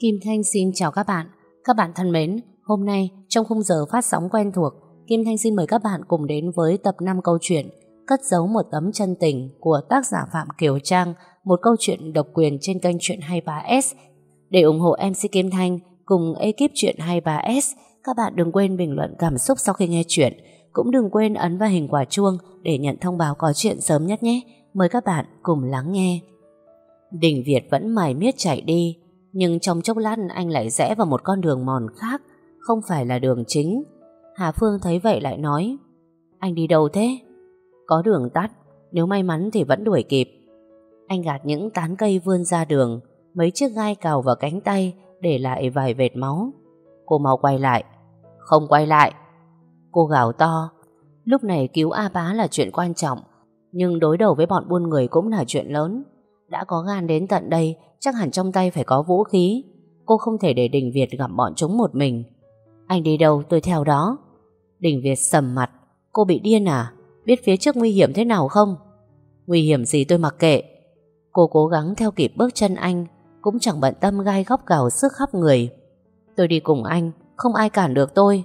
Kim Thanh xin chào các bạn. Các bạn thân mến, hôm nay trong khung giờ phát sóng quen thuộc, Kim Thanh xin mời các bạn cùng đến với tập 5 câu chuyện Cất giấu một tấm chân tình của tác giả Phạm Kiều Trang, một câu chuyện độc quyền trên kênh Chuyện 23S. Để ủng hộ MC Kim Thanh cùng ekip Chuyện 23S, các bạn đừng quên bình luận cảm xúc sau khi nghe chuyện. Cũng đừng quên ấn vào hình quả chuông để nhận thông báo có chuyện sớm nhất nhé. Mời các bạn cùng lắng nghe. Đình Việt vẫn mải miết chạy đi, nhưng trong chốc lát anh lại rẽ vào một con đường mòn khác, không phải là đường chính. Hà Phương thấy vậy lại nói, anh đi đâu thế? Có đường tắt, nếu may mắn thì vẫn đuổi kịp. Anh gạt những tán cây vươn ra đường, mấy chiếc gai cào vào cánh tay, để lại vài vệt máu. Cô mau quay lại. Không quay lại. Cô gào to. Lúc này cứu A Bá là chuyện quan trọng, nhưng đối đầu với bọn buôn người cũng là chuyện lớn. Đã có gan đến tận đây, chắc hẳn trong tay phải có vũ khí. Cô không thể để Đình Việt gặp bọn chúng một mình. Anh đi đâu tôi theo đó. Đình Việt sầm mặt. Cô bị điên à? Biết phía trước nguy hiểm thế nào không? Nguy hiểm gì tôi mặc kệ. Cô cố gắng theo kịp bước chân anh, cũng chẳng bận tâm gai góc gào sức khắp người. Tôi đi cùng anh, không ai cản được tôi.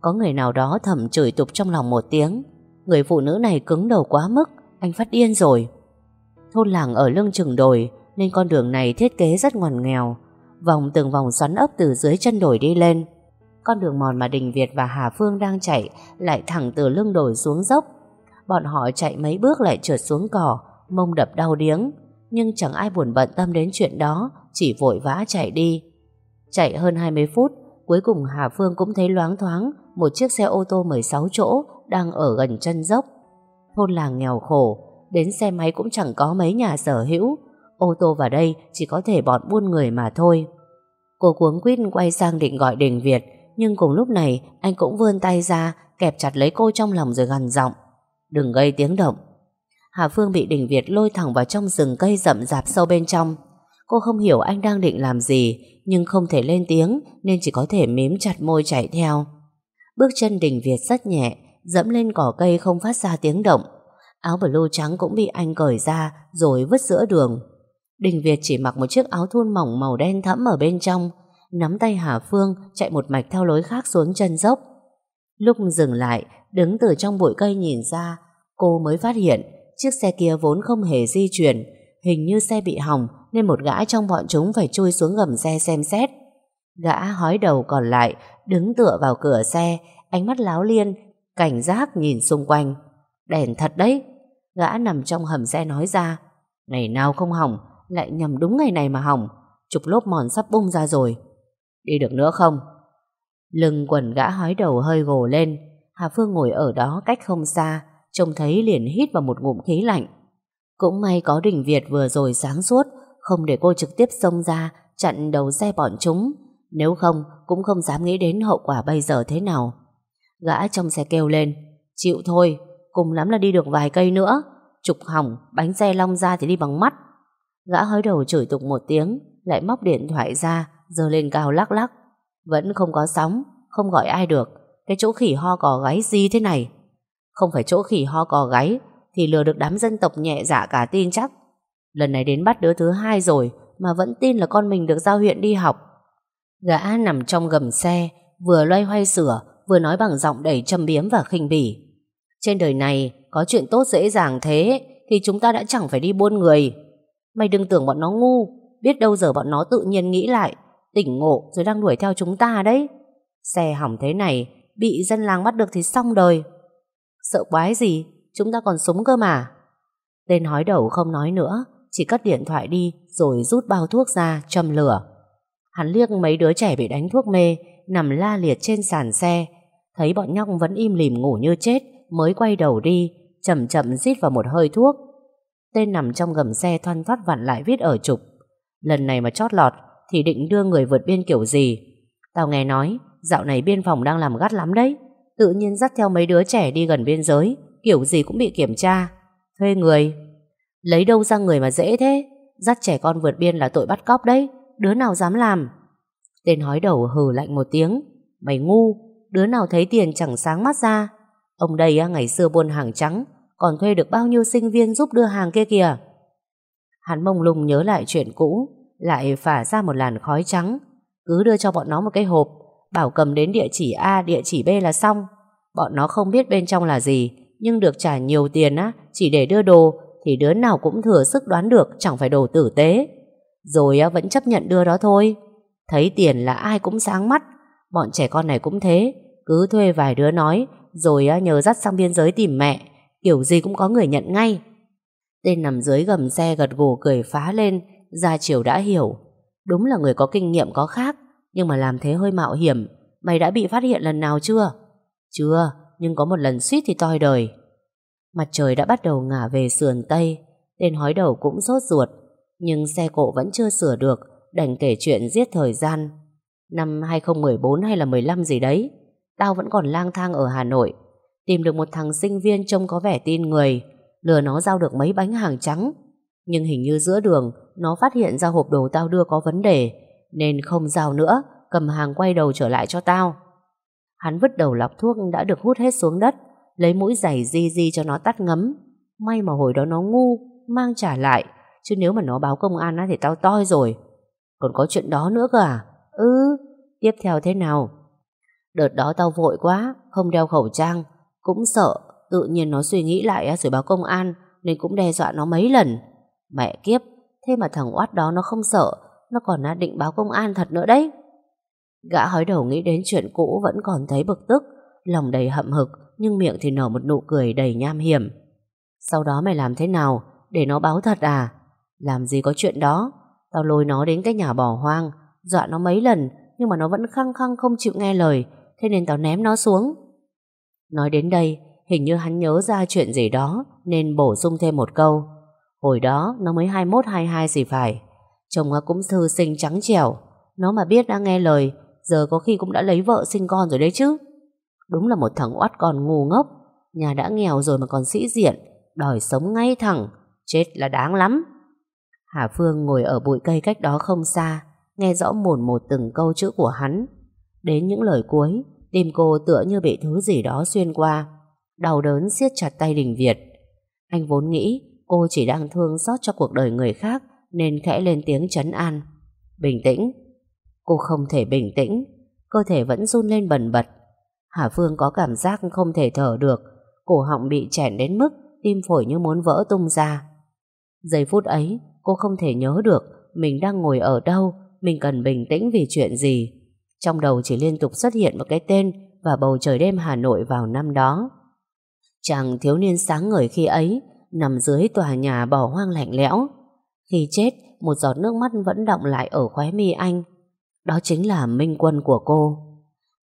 Có người nào đó thầm chửi tục trong lòng một tiếng. Người phụ nữ này cứng đầu quá mức, anh phát điên rồi. Thôn làng ở lưng chừng đồi nên con đường này thiết kế rất ngoằn nghèo. Vòng từng vòng xoắn ấp từ dưới chân đồi đi lên. Con đường mòn mà Đình Việt và Hà Phương đang chạy lại thẳng từ lưng đồi xuống dốc. Bọn họ chạy mấy bước lại trượt xuống cỏ, mông đập đau điếng. Nhưng chẳng ai buồn bận tâm đến chuyện đó, chỉ vội vã chạy đi. Chạy hơn 20 phút, cuối cùng Hà Phương cũng thấy loáng thoáng một chiếc xe ô tô 16 chỗ đang ở gần chân dốc. Thôn làng nghèo khổ, đến xe máy cũng chẳng có mấy nhà sở hữu, ô tô vào đây chỉ có thể bọn buôn người mà thôi. Cô cuống quýt quay sang định gọi Đình Việt, nhưng cùng lúc này anh cũng vươn tay ra, kẹp chặt lấy cô trong lòng rồi gằn giọng. Đừng gây tiếng động. Hà Phương bị Đình Việt lôi thẳng vào trong rừng cây rậm rạp sâu bên trong. Cô không hiểu anh đang định làm gì, nhưng không thể lên tiếng nên chỉ có thể mím chặt môi chạy theo. Bước chân Đình Việt rất nhẹ, dẫm lên cỏ cây không phát ra tiếng động. Áo blue trắng cũng bị anh cởi ra rồi vứt giữa đường. Đình Việt chỉ mặc một chiếc áo thun mỏng màu đen thẫm ở bên trong, nắm tay Hà Phương chạy một mạch theo lối khác xuống chân dốc. Lúc dừng lại, đứng từ trong bụi cây nhìn ra, cô mới phát hiện chiếc xe kia vốn không hề di chuyển, hình như xe bị hỏng nên một gã trong bọn chúng phải chui xuống gầm xe xem xét. Gã hói đầu còn lại, đứng tựa vào cửa xe, ánh mắt láo liên, cảnh giác nhìn xung quanh. Đèn thật đấy. Gã nằm trong hầm xe nói ra, ngày nào không hỏng, lại nhầm đúng ngày này mà hỏng, chục lốp mòn sắp bung ra rồi. Đi được nữa không? Lưng quần gã hói đầu hơi gồ lên, Hà Phương ngồi ở đó cách không xa, trông thấy liền hít vào một ngụm khí lạnh. Cũng may có Đình Việt vừa rồi sáng suốt, không để cô trực tiếp xông ra, chặn đầu xe bọn chúng. Nếu không, cũng không dám nghĩ đến hậu quả bây giờ thế nào. Gã trong xe kêu lên, chịu thôi, cùng lắm là đi được vài cây nữa. Trục hỏng, bánh xe long ra thì đi bằng mắt. Gã hói đầu chửi tục một tiếng, lại móc điện thoại ra, giơ lên cao lắc lắc. Vẫn không có sóng, không gọi ai được. Cái chỗ khỉ ho cò gáy gì thế này? Không phải chỗ khỉ ho cò gáy, thì lừa được đám dân tộc nhẹ dạ cả tin chắc. Lần này đến bắt đứa thứ hai rồi, mà vẫn tin là con mình được giao huyện đi học. Gã nằm trong gầm xe, vừa loay hoay sửa, vừa nói bằng giọng đầy châm biếm và khinh bỉ. Trên đời này, có chuyện tốt dễ dàng thế, thì chúng ta đã chẳng phải đi buôn người. Mày đừng tưởng bọn nó ngu, biết đâu giờ bọn nó tự nhiên nghĩ lại, tỉnh ngộ rồi đang đuổi theo chúng ta đấy. Xe hỏng thế này, bị dân làng bắt được thì xong đời. Sợ quái gì, chúng ta còn súng cơ mà. Tên hói đầu không nói nữa, chỉ cất điện thoại đi rồi rút bao thuốc ra, châm lửa. Hắn liếc mấy đứa trẻ bị đánh thuốc mê, nằm la liệt trên sàn xe. Thấy bọn nhóc vẫn im lìm ngủ như chết, mới quay đầu đi, chậm chậm rít vào một hơi thuốc. Tên nằm trong gầm xe thoăn thoát vặn lại viết ở trục. Lần này mà chót lọt, thì định đưa người vượt biên kiểu gì. Tao nghe nói, dạo này biên phòng đang làm gắt lắm đấy. Tự nhiên dắt theo mấy đứa trẻ đi gần biên giới, kiểu gì cũng bị kiểm tra. Thuê người. Lấy đâu ra người mà dễ thế? Dắt trẻ con vượt biên là tội bắt cóc đấy. Đứa nào dám làm? Tên hói đầu hừ lạnh một tiếng. Mày ngu, đứa nào thấy tiền chẳng sáng mắt ra. Ông đây ngày xưa buôn hàng trắng, còn thuê được bao nhiêu sinh viên giúp đưa hàng kia kìa. Hắn mông lung nhớ lại chuyện cũ, lại phả ra một làn khói trắng. Cứ đưa cho bọn nó một cái hộp, bảo cầm đến địa chỉ A, địa chỉ B là xong. Bọn nó không biết bên trong là gì, nhưng được trả nhiều tiền á, chỉ để đưa đồ, thì đứa nào cũng thừa sức đoán được chẳng phải đồ tử tế. Rồi á, vẫn chấp nhận đưa đó thôi. Thấy tiền là ai cũng sáng mắt, bọn trẻ con này cũng thế, cứ thuê vài đứa nói, rồi á, nhờ dắt sang biên giới tìm mẹ, kiểu gì cũng có người nhận ngay. Tên nằm dưới gầm xe gật gù cười phá lên, Gia Triều đã hiểu. Đúng là người có kinh nghiệm có khác, nhưng mà làm thế hơi mạo hiểm. Mày đã bị phát hiện lần nào chưa? Chưa, nhưng có một lần suýt thì toi đời. Mặt trời đã bắt đầu ngả về sườn Tây, tên hói đầu cũng sốt ruột, nhưng xe cộ vẫn chưa sửa được, đành kể chuyện giết thời gian. Năm 2014 hay là 15 gì đấy, tao vẫn còn lang thang ở Hà Nội, tìm được một thằng sinh viên trông có vẻ tin người, lừa nó giao được mấy bánh hàng trắng. Nhưng hình như giữa đường, nó phát hiện ra hộp đồ tao đưa có vấn đề, nên không giao nữa, cầm hàng quay đầu trở lại cho tao. Hắn vứt đầu lọc thuốc đã được hút hết xuống đất, lấy mũi giày di di cho nó tắt ngấm. May mà hồi đó nó ngu, mang trả lại, chứ nếu mà nó báo công an thì tao toi rồi. Còn có chuyện đó nữa cơ à? Ừ, tiếp theo thế nào? Đợt đó tao vội quá, không đeo khẩu trang, cũng sợ, tự nhiên nó suy nghĩ lại rồi báo công an, nên cũng đe dọa nó mấy lần. Mẹ kiếp, thế mà thằng oát đó nó không sợ, nó còn định báo công an thật nữa đấy. Gã hói đầu nghĩ đến chuyện cũ vẫn còn thấy bực tức, lòng đầy hậm hực, nhưng miệng thì nở một nụ cười đầy nham hiểm. Sau đó mày làm thế nào? Để nó báo thật à? Làm gì có chuyện đó? Tao lôi nó đến cái nhà bỏ hoang, dọa nó mấy lần, nhưng mà nó vẫn khăng khăng không chịu nghe lời, thế nên tao ném nó xuống. Nói đến đây, hình như hắn nhớ ra chuyện gì đó, nên bổ sung thêm một câu. Hồi đó, nó mới 21-22 gì phải. Chồng nó cũng thư sinh trắng trẻo. Nó mà biết đã nghe lời, giờ có khi cũng đã lấy vợ sinh con rồi đấy chứ. Đúng là một thằng oát con ngu ngốc. Nhà đã nghèo rồi mà còn sĩ diện, đòi sống ngay thẳng, chết là đáng lắm. Hà Phương ngồi ở bụi cây cách đó không xa, nghe rõ mồn một từng câu chữ của hắn. Đến những lời cuối, tim cô tựa như bị thứ gì đó xuyên qua, đau đớn siết chặt tay Đình Việt. Anh vốn nghĩ cô chỉ đang thương xót cho cuộc đời người khác nên khẽ lên tiếng chấn an. Bình tĩnh. Cô không thể bình tĩnh, cơ thể vẫn run lên bần bật. Hà Phương có cảm giác không thể thở được, cổ họng bị chèn đến mức tim phổi như muốn vỡ tung ra. Giây phút ấy, cô không thể nhớ được mình đang ngồi ở đâu, mình cần bình tĩnh vì chuyện gì. Trong đầu chỉ liên tục xuất hiện một cái tên và bầu trời đêm Hà Nội vào năm đó. Chàng thiếu niên sáng ngời khi ấy nằm dưới tòa nhà bỏ hoang lạnh lẽo. Khi chết, một giọt nước mắt vẫn động lại ở khóe mi anh. Đó chính là minh quân của cô.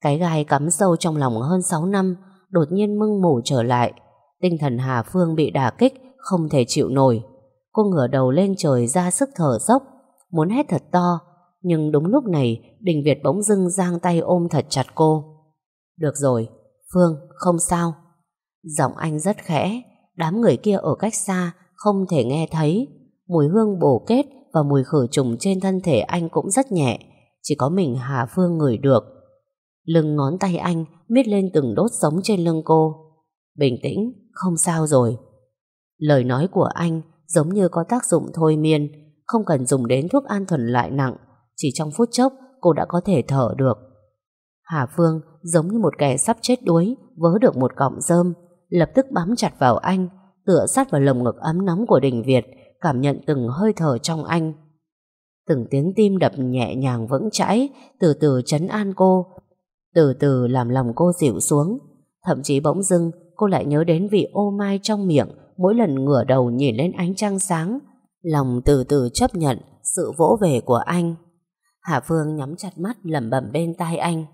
Cái gai cắm sâu trong lòng hơn 6 năm đột nhiên mưng mủ trở lại. Tinh thần Hà Phương bị đả kích, không thể chịu nổi. Cô ngửa đầu lên trời ra sức thở dốc, muốn hét thật to. Nhưng đúng lúc này, Đình Việt bỗng dưng giang tay ôm thật chặt cô. Được rồi, Phương, không sao. Giọng anh rất khẽ, đám người kia ở cách xa, không thể nghe thấy. Mùi hương bổ kết và mùi khử trùng trên thân thể anh cũng rất nhẹ, chỉ có mình Hà Phương ngửi được. Lưng ngón tay anh miết lên từng đốt sống trên lưng cô. Bình tĩnh, không sao rồi. Lời nói của anh giống như có tác dụng thôi miên, không cần dùng đến thuốc an thuần lại nặng, chỉ trong phút chốc cô đã có thể thở được. Hà Phương giống như một kẻ sắp chết đuối, vớ được một cọng rơm, lập tức bám chặt vào anh, tựa sát vào lồng ngực ấm nóng của Đình Việt, cảm nhận từng hơi thở trong anh. Từng tiếng tim đập nhẹ nhàng vững chãi, từ từ chấn an cô, từ từ làm lòng cô dịu xuống. Thậm chí bỗng dưng, cô lại nhớ đến vị ô mai trong miệng mỗi lần ngửa đầu nhìn lên ánh trăng sáng. Lòng từ từ chấp nhận sự vỗ về của anh. Hà Phương nhắm chặt mắt lẩm bẩm bên tai anh.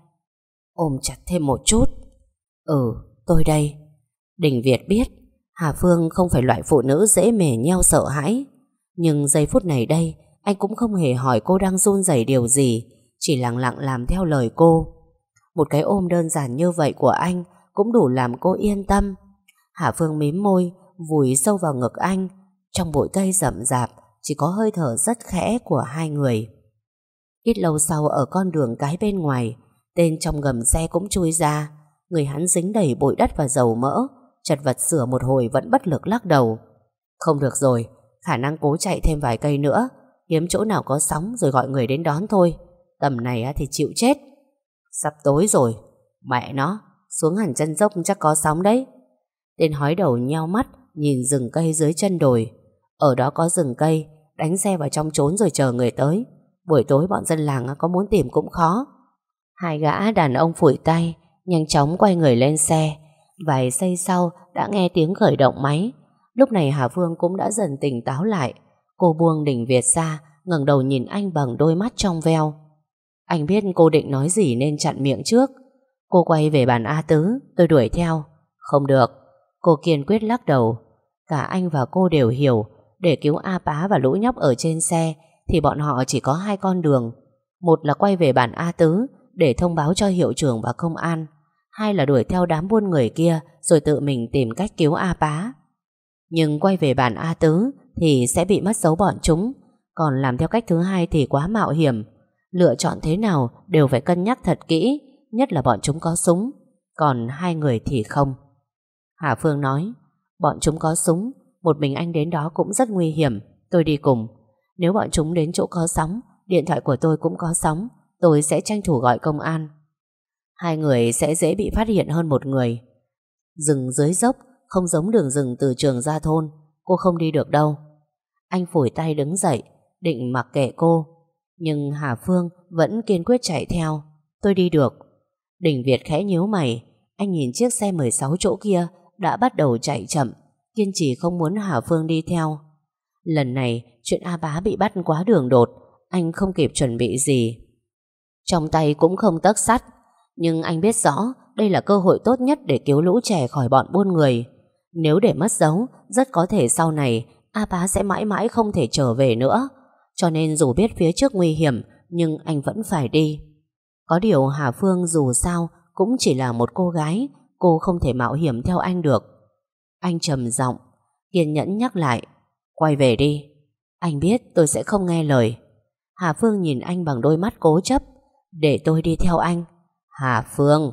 Ôm chặt thêm một chút. Ừ, tôi đây. Đình Việt biết Hà Phương không phải loại phụ nữ dễ mề nheo sợ hãi. Nhưng giây phút này đây, anh cũng không hề hỏi cô đang run rẩy điều gì, chỉ lặng lặng làm theo lời cô. Một cái ôm đơn giản như vậy của anh cũng đủ làm cô yên tâm. Hà Phương mím môi, vùi sâu vào ngực anh. Trong bụi cây rậm rạp, chỉ có hơi thở rất khẽ của hai người. Ít lâu sau ở con đường cái bên ngoài, tên trong gầm xe cũng chui ra. Người hắn dính đầy bụi đất và dầu mỡ, chật vật sửa một hồi vẫn bất lực lắc đầu. Không được rồi, khả năng cố chạy thêm vài cây nữa, Kiếm chỗ nào có sóng rồi gọi người đến đón thôi. Tầm này thì chịu chết. Sắp tối rồi Mẹ nó Xuống hẳn chân dốc chắc có sóng đấy. Tên hói đầu nheo mắt Nhìn rừng cây dưới chân đồi. Ở đó có rừng cây Đánh xe vào trong trốn rồi chờ người tới. Buổi tối bọn dân làng có muốn tìm cũng khó. Hai gã đàn ông phủi tay, Nhanh chóng quay người lên xe. Vài giây sau, đã nghe tiếng khởi động máy. Lúc này Hà Phương cũng đã dần tỉnh táo lại. Cô buông đỉnh Việt ra, ngẩng đầu nhìn anh bằng đôi mắt trong veo. Anh biết cô định nói gì nên chặn miệng trước. Cô quay về bàn A Tứ, Tôi đuổi theo. Không được. Cô kiên quyết lắc đầu. Cả anh và cô đều hiểu, Để cứu A Bá và lũ nhóc ở trên xe thì bọn họ chỉ có hai con đường. Một là quay về bản A Tứ Để thông báo cho hiệu trưởng và công an. Hai là đuổi theo đám buôn người kia Rồi tự mình tìm cách cứu A Bá Nhưng quay về bản A Tứ Thì sẽ bị mất dấu bọn chúng. Còn làm theo cách thứ hai thì quá mạo hiểm. Lựa chọn thế nào Đều phải cân nhắc thật kỹ, Nhất là bọn chúng có súng. Còn hai người thì không. Hà Phương nói, Bọn chúng có súng, Một mình anh đến đó cũng rất nguy hiểm, Tôi đi cùng. Nếu bọn chúng đến chỗ có sóng, Điện thoại của tôi cũng có sóng, Tôi sẽ tranh thủ gọi công an. Hai người sẽ dễ bị phát hiện hơn một người. Rừng dưới dốc, Không giống đường rừng từ trường ra thôn, Cô không đi được đâu. Anh phủi tay đứng dậy, Định mặc kệ cô, Nhưng Hà Phương vẫn kiên quyết chạy theo. Tôi đi được. Đình Việt khẽ nhíu mày, Anh nhìn chiếc xe 16 chỗ kia Đã bắt đầu chạy chậm, Kiên trì không muốn Hà Phương đi theo. Lần này chuyện A Bá bị bắt quá đường đột Anh không kịp chuẩn bị gì Trong tay cũng không tấc sắt Nhưng anh biết rõ Đây là cơ hội tốt nhất để cứu lũ trẻ khỏi bọn buôn người Nếu để mất dấu Rất có thể sau này A Bá sẽ mãi mãi không thể trở về nữa Cho nên dù biết phía trước nguy hiểm Nhưng anh vẫn phải đi có điều Hà Phương dù sao cũng chỉ là một cô gái, cô không thể mạo hiểm theo anh được. Anh trầm giọng, kiên nhẫn nhắc lại, quay về đi. Anh biết tôi sẽ không nghe lời. Hà Phương nhìn anh bằng đôi mắt cố chấp, để tôi đi theo anh. Hà Phương,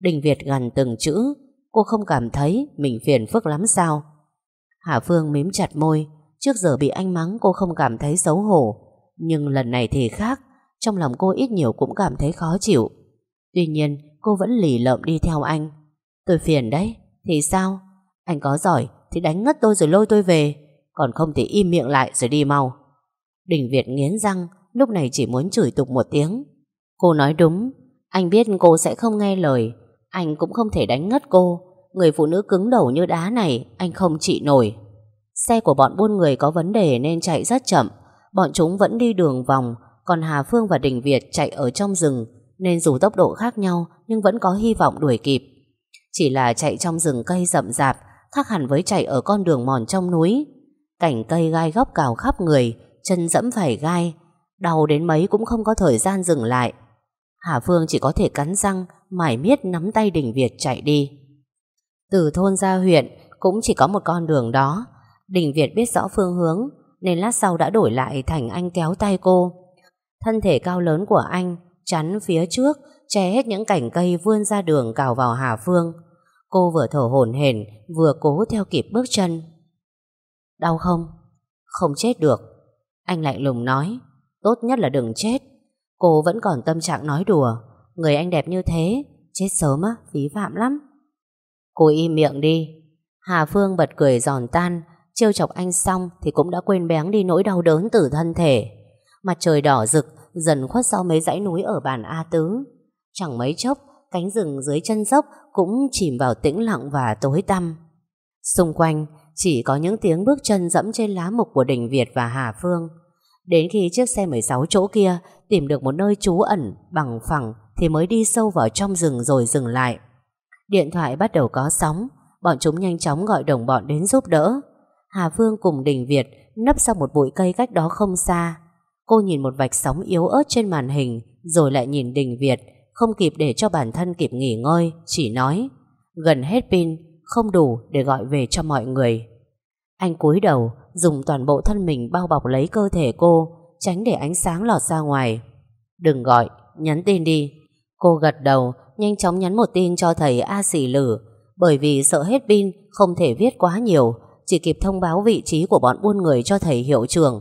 Đình Việt gần từng chữ, cô không cảm thấy mình phiền phức lắm sao? Hà Phương mím chặt môi, trước giờ bị anh mắng cô không cảm thấy xấu hổ, nhưng lần này thì khác, trong lòng cô ít nhiều cũng cảm thấy khó chịu. Tuy nhiên cô vẫn lì lợm đi theo anh. Tôi phiền đấy. Thì sao? Anh có giỏi thì đánh ngất tôi rồi lôi tôi về. Còn không thì im miệng lại rồi đi mau. Đình Việt nghiến răng, Lúc này chỉ muốn chửi tục một tiếng. Cô nói đúng, Anh biết cô sẽ không nghe lời, Anh cũng không thể đánh ngất cô. Người phụ nữ cứng đầu như đá này, Anh không trị nổi. Xe của bọn buôn người có vấn đề nên chạy rất chậm. Bọn chúng vẫn đi đường vòng, còn Hà Phương và Đình Việt chạy ở trong rừng, nên dù tốc độ khác nhau, nhưng vẫn có hy vọng đuổi kịp. Chỉ là chạy trong rừng cây rậm rạp, khác hẳn với chạy ở con đường mòn trong núi. Cảnh cây gai góc cào khắp người, chân dẫm phải gai, đau đến mấy cũng không có thời gian dừng lại. Hà Phương chỉ có thể cắn răng, mải miết nắm tay Đình Việt chạy đi. Từ thôn ra huyện cũng chỉ có một con đường đó. Đình Việt biết rõ phương hướng nên lát sau đã đổi lại thành anh kéo tay cô. Thân thể cao lớn của anh chắn phía trước, che hết những cảnh cây vươn ra đường cào vào Hà Phương. Cô vừa thở hổn hển, vừa cố theo kịp bước chân. Đau không? Không chết được. Anh lạnh lùng nói, tốt nhất là đừng chết. Cô vẫn còn tâm trạng nói đùa, người anh đẹp như thế, chết sớm á, phí phạm lắm. Cô im miệng đi. Hà Phương bật cười giòn tan, trêu chọc anh xong thì cũng đã quên bén đi nỗi đau đớn từ thân thể. Mặt trời đỏ rực dần khuất sau mấy dãy núi ở bản A Tứ. Chẳng mấy chốc, cánh rừng dưới chân dốc cũng chìm vào tĩnh lặng và tối tăm. Xung quanh chỉ có những tiếng bước chân dẫm trên lá mục của Đình Việt và Hà Phương. Đến khi chiếc xe 16 chỗ kia tìm được một nơi trú ẩn bằng phẳng thì mới đi sâu vào trong rừng rồi dừng lại. Điện thoại bắt đầu có sóng, bọn chúng nhanh chóng gọi đồng bọn đến giúp đỡ. Hà Phương cùng Đình Việt nấp sau một bụi cây cách đó không xa. Cô nhìn một vạch sóng yếu ớt trên màn hình Rồi lại nhìn Đình Việt Không kịp để cho bản thân kịp nghỉ ngơi Chỉ nói Gần hết pin không đủ để gọi về cho mọi người Anh cúi đầu Dùng toàn bộ thân mình bao bọc lấy cơ thể cô Tránh để ánh sáng lọt ra ngoài Đừng gọi Nhắn tin đi Cô gật đầu Nhanh chóng nhắn một tin cho thầy A Sỉ Lử Bởi vì sợ hết pin Không thể viết quá nhiều Chỉ kịp thông báo vị trí của bọn buôn người cho thầy hiệu trưởng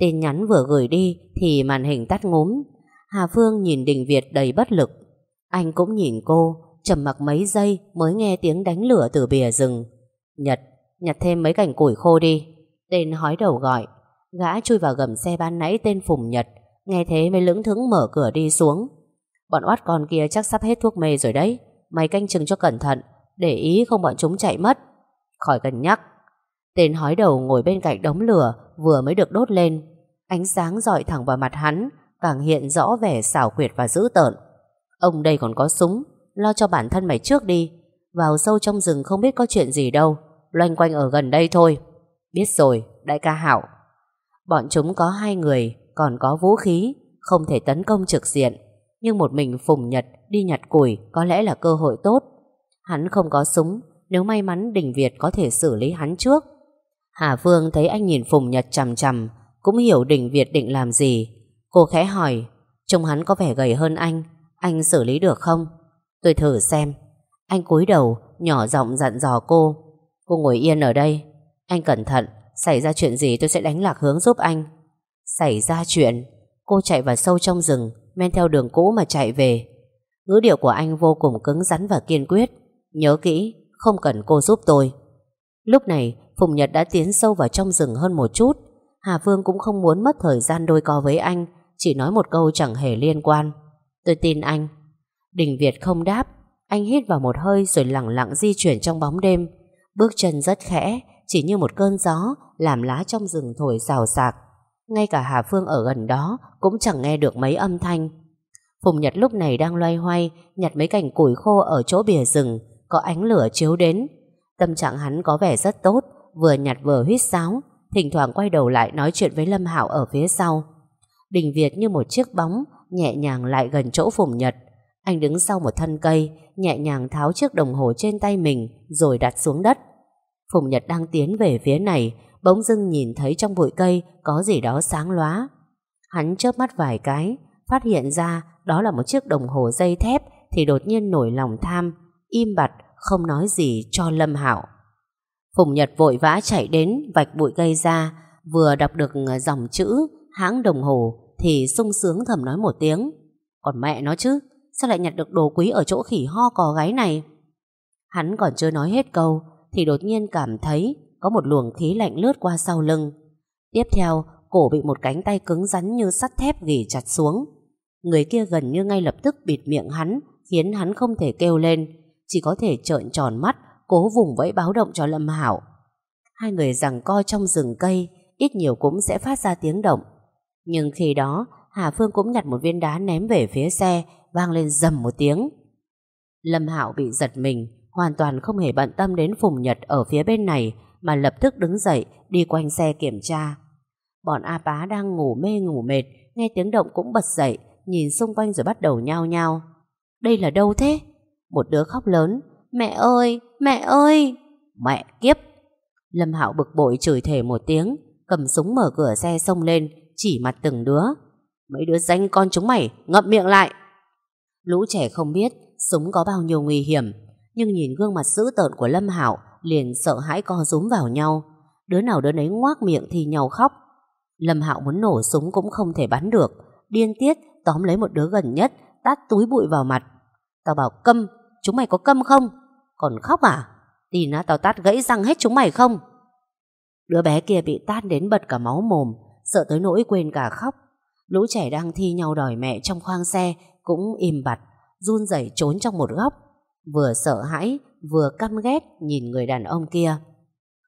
Tin nhắn vừa gửi đi thì màn hình tắt ngúm. Hà Phương nhìn Đình Việt đầy bất lực. Anh cũng nhìn cô, trầm mặc mấy giây mới nghe tiếng đánh lửa từ bìa rừng. Nhật, nhặt thêm mấy cành củi khô đi. Tên hói đầu gọi. Gã chui vào gầm xe ban nãy tên Phùng Nhật. Nghe thế mới lững thững mở cửa đi xuống. Bọn oát con kia chắc sắp hết thuốc mê rồi đấy. Mày canh chừng cho cẩn thận, để ý không bọn chúng chạy mất. Khỏi cần nhắc. Tên hói đầu ngồi bên cạnh đống lửa vừa mới được đốt lên. Ánh sáng dọi thẳng vào mặt hắn, càng hiện rõ vẻ xảo quyệt và dữ tợn. Ông đây còn có súng, lo cho bản thân mày trước đi. Vào sâu trong rừng không biết có chuyện gì đâu, loanh quanh ở gần đây thôi. Biết rồi, đại ca Hảo. Bọn chúng có hai người, còn có vũ khí, không thể tấn công trực diện. Nhưng một mình Phùng Nhật đi nhặt củi có lẽ là cơ hội tốt. Hắn không có súng, nếu may mắn Đình Việt có thể xử lý hắn trước. Hà Phương thấy anh nhìn Phùng Nhật chằm chằm, cũng hiểu Đình Việt định làm gì. Cô khẽ hỏi, trông hắn có vẻ gầy hơn anh, anh xử lý được không? Tôi thử xem. Anh cúi đầu, nhỏ giọng dặn dò cô. Cô ngồi yên ở đây. Anh cẩn thận, xảy ra chuyện gì tôi sẽ đánh lạc hướng giúp anh. Xảy ra chuyện, cô chạy vào sâu trong rừng, men theo đường cũ mà chạy về. Ngữ điệu của anh vô cùng cứng rắn và kiên quyết. Nhớ kỹ, không cần cô giúp tôi. Lúc này, Phùng Nhật đã tiến sâu vào trong rừng hơn một chút. Hà Phương cũng không muốn mất thời gian đôi co với anh, chỉ nói một câu chẳng hề liên quan. Tôi tin anh. Đình Việt không đáp, anh hít vào một hơi rồi lặng lặng di chuyển trong bóng đêm. Bước chân rất khẽ, chỉ như một cơn gió làm lá trong rừng thổi xào xạc. Ngay cả Hà Phương ở gần đó cũng chẳng nghe được mấy âm thanh. Phùng Nhật lúc này đang loay hoay nhặt mấy cành củi khô ở chỗ bìa rừng có ánh lửa chiếu đến. Tâm trạng hắn có vẻ rất tốt, vừa nhặt vừa huýt sáo, thỉnh thoảng quay đầu lại nói chuyện với Lâm Hạo ở phía sau. Đình Việt như một chiếc bóng nhẹ nhàng lại gần chỗ Phùng Nhật. Anh đứng sau một thân cây, nhẹ nhàng tháo chiếc đồng hồ trên tay mình rồi đặt xuống đất. Phùng Nhật đang tiến về phía này, bỗng dưng nhìn thấy trong bụi cây có gì đó sáng lóa. Hắn chớp mắt vài cái, phát hiện ra đó là một chiếc đồng hồ dây thép thì đột nhiên nổi lòng tham, im bặt, không nói gì cho Lâm Hạo. Phùng Nhật vội vã chạy đến vạch bụi cây ra, vừa đọc được dòng chữ hãng đồng hồ thì sung sướng thầm nói một tiếng. Còn mẹ nó chứ, sao lại nhặt được đồ quý ở chỗ khỉ ho cò gáy này? Hắn còn chưa nói hết câu thì đột nhiên cảm thấy có một luồng khí lạnh lướt qua sau lưng. Tiếp theo, cổ bị một cánh tay cứng rắn như sắt thép gỉ chặt xuống. Người kia gần như ngay lập tức bịt miệng hắn, khiến hắn không thể kêu lên, chỉ có thể trợn tròn mắt, cố vùng vẫy báo động cho Lâm Hảo. Hai người rằng co trong rừng cây, ít nhiều cũng sẽ phát ra tiếng động. Nhưng khi đó, Hà Phương cũng nhặt một viên đá ném về phía xe, vang lên dầm một tiếng. Lâm Hạo bị giật mình, hoàn toàn không hề bận tâm đến Phùng Nhật ở phía bên này, mà lập tức đứng dậy, đi quanh xe kiểm tra. Bọn A Bá đang ngủ mê ngủ mệt, nghe tiếng động cũng bật dậy, nhìn xung quanh rồi bắt đầu nhao nhao. Đây là đâu thế? Một đứa khóc lớn. Mẹ ơi, mẹ ơi! Mẹ kiếp! Lâm Hạo bực bội chửi thề một tiếng, cầm súng mở cửa xe xông lên, chỉ mặt từng đứa. Mấy đứa danh con chúng mày, ngậm miệng lại! Lũ trẻ không biết súng có bao nhiêu nguy hiểm, nhưng nhìn gương mặt dữ tợn của Lâm Hạo liền sợ hãi co rúm vào nhau. Đứa nào đứa nấy ngoác miệng thì nhau khóc. Lâm Hạo muốn nổ súng cũng không thể bắn được, điên tiết tóm lấy một đứa gần nhất, tát túi bụi vào mặt. Tao bảo câm, chúng mày có câm không? Còn khóc à? Tin á, tao tát gãy răng hết chúng mày không? Đứa bé kia bị tát đến bật cả máu mồm, sợ tới nỗi quên cả khóc. Lũ trẻ đang thi nhau đòi mẹ trong khoang xe cũng im bặt, run rẩy trốn trong một góc, vừa sợ hãi, vừa căm ghét nhìn người đàn ông kia.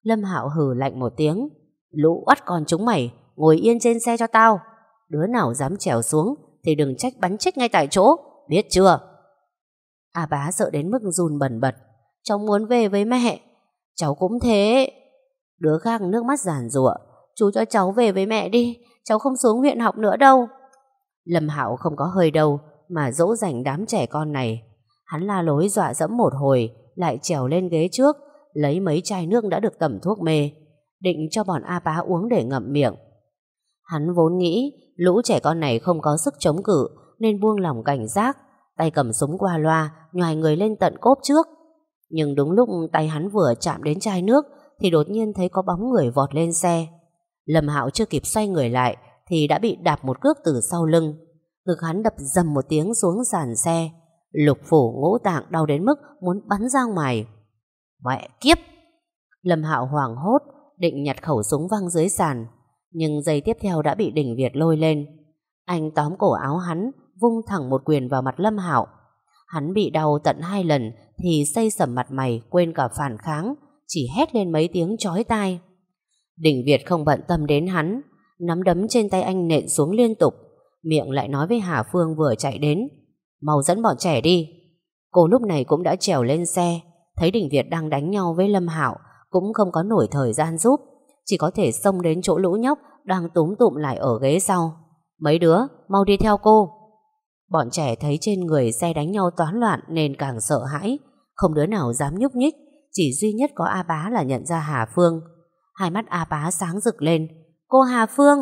Lâm Hạo hừ lạnh một tiếng, lũ oắt con chúng mày, ngồi yên trên xe cho tao. Đứa nào dám trèo xuống thì đừng trách bắn chết ngay tại chỗ, biết chưa? A bá sợ đến mức run bần bật. Cháu muốn về với mẹ. Cháu cũng thế. Đứa khác nước mắt giàn rụa. Chú cho cháu về với mẹ đi. Cháu không xuống huyện học nữa đâu. Lâm Hạo không có hơi đâu mà dỗ dành đám trẻ con này. Hắn la lối dọa dẫm một hồi, lại trèo lên ghế trước, lấy mấy chai nước đã được tẩm thuốc mê, định cho bọn A bá uống để ngậm miệng. Hắn vốn nghĩ lũ trẻ con này không có sức chống cự nên buông lòng cảnh giác, tay cầm súng qua loa, nhòi người lên tận cốp trước. Nhưng đúng lúc tay hắn vừa chạm đến chai nước thì đột nhiên thấy có bóng người vọt lên xe. Lâm Hạo chưa kịp xoay người lại thì đã bị đạp một cước từ sau lưng. Ngực hắn đập dầm một tiếng xuống sàn xe. Lục phủ ngũ tạng đau đến mức muốn bắn ra ngoài. Mẹ kiếp! Lâm Hạo hoảng hốt, định nhặt khẩu súng văng dưới sàn. Nhưng giây tiếp theo đã bị đỉnh Việt lôi lên. Anh tóm cổ áo hắn, vung thẳng một quyền vào mặt Lâm Hạo. Hắn bị đau tận hai lần thì xây sầm mặt mày quên cả phản kháng, chỉ hét lên mấy tiếng chói tai. Đỉnh Việt không bận tâm đến hắn, nắm đấm trên tay anh nện xuống liên tục, miệng lại nói với Hà Phương vừa chạy đến, mau dẫn bọn trẻ đi. Cô lúc này cũng đã trèo lên xe, thấy Đình Việt đang đánh nhau với Lâm Hạo, cũng không có nổi thời gian giúp, chỉ có thể xông đến chỗ lũ nhóc đang túm tụm lại ở ghế sau. Mấy đứa, mau đi theo cô. Bọn trẻ thấy trên người xe đánh nhau toán loạn nên càng sợ hãi, không đứa nào dám nhúc nhích, chỉ duy nhất có A Bá là nhận ra Hà Phương. Hai mắt A Bá sáng rực lên, cô Hà Phương.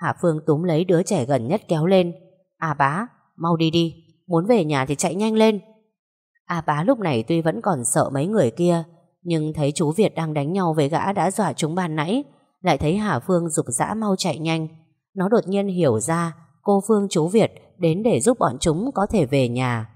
Hà Phương túm lấy đứa trẻ gần nhất kéo lên. A Bá, mau đi đi, muốn về nhà thì chạy nhanh lên. A Bá lúc này tuy vẫn còn sợ mấy người kia, nhưng thấy chú Việt đang đánh nhau với gã đã dọa chúng ban nãy, lại thấy Hà Phương rục dã mau chạy nhanh. Nó đột nhiên hiểu ra cô Phương chú Việt đến để giúp bọn chúng có thể về nhà.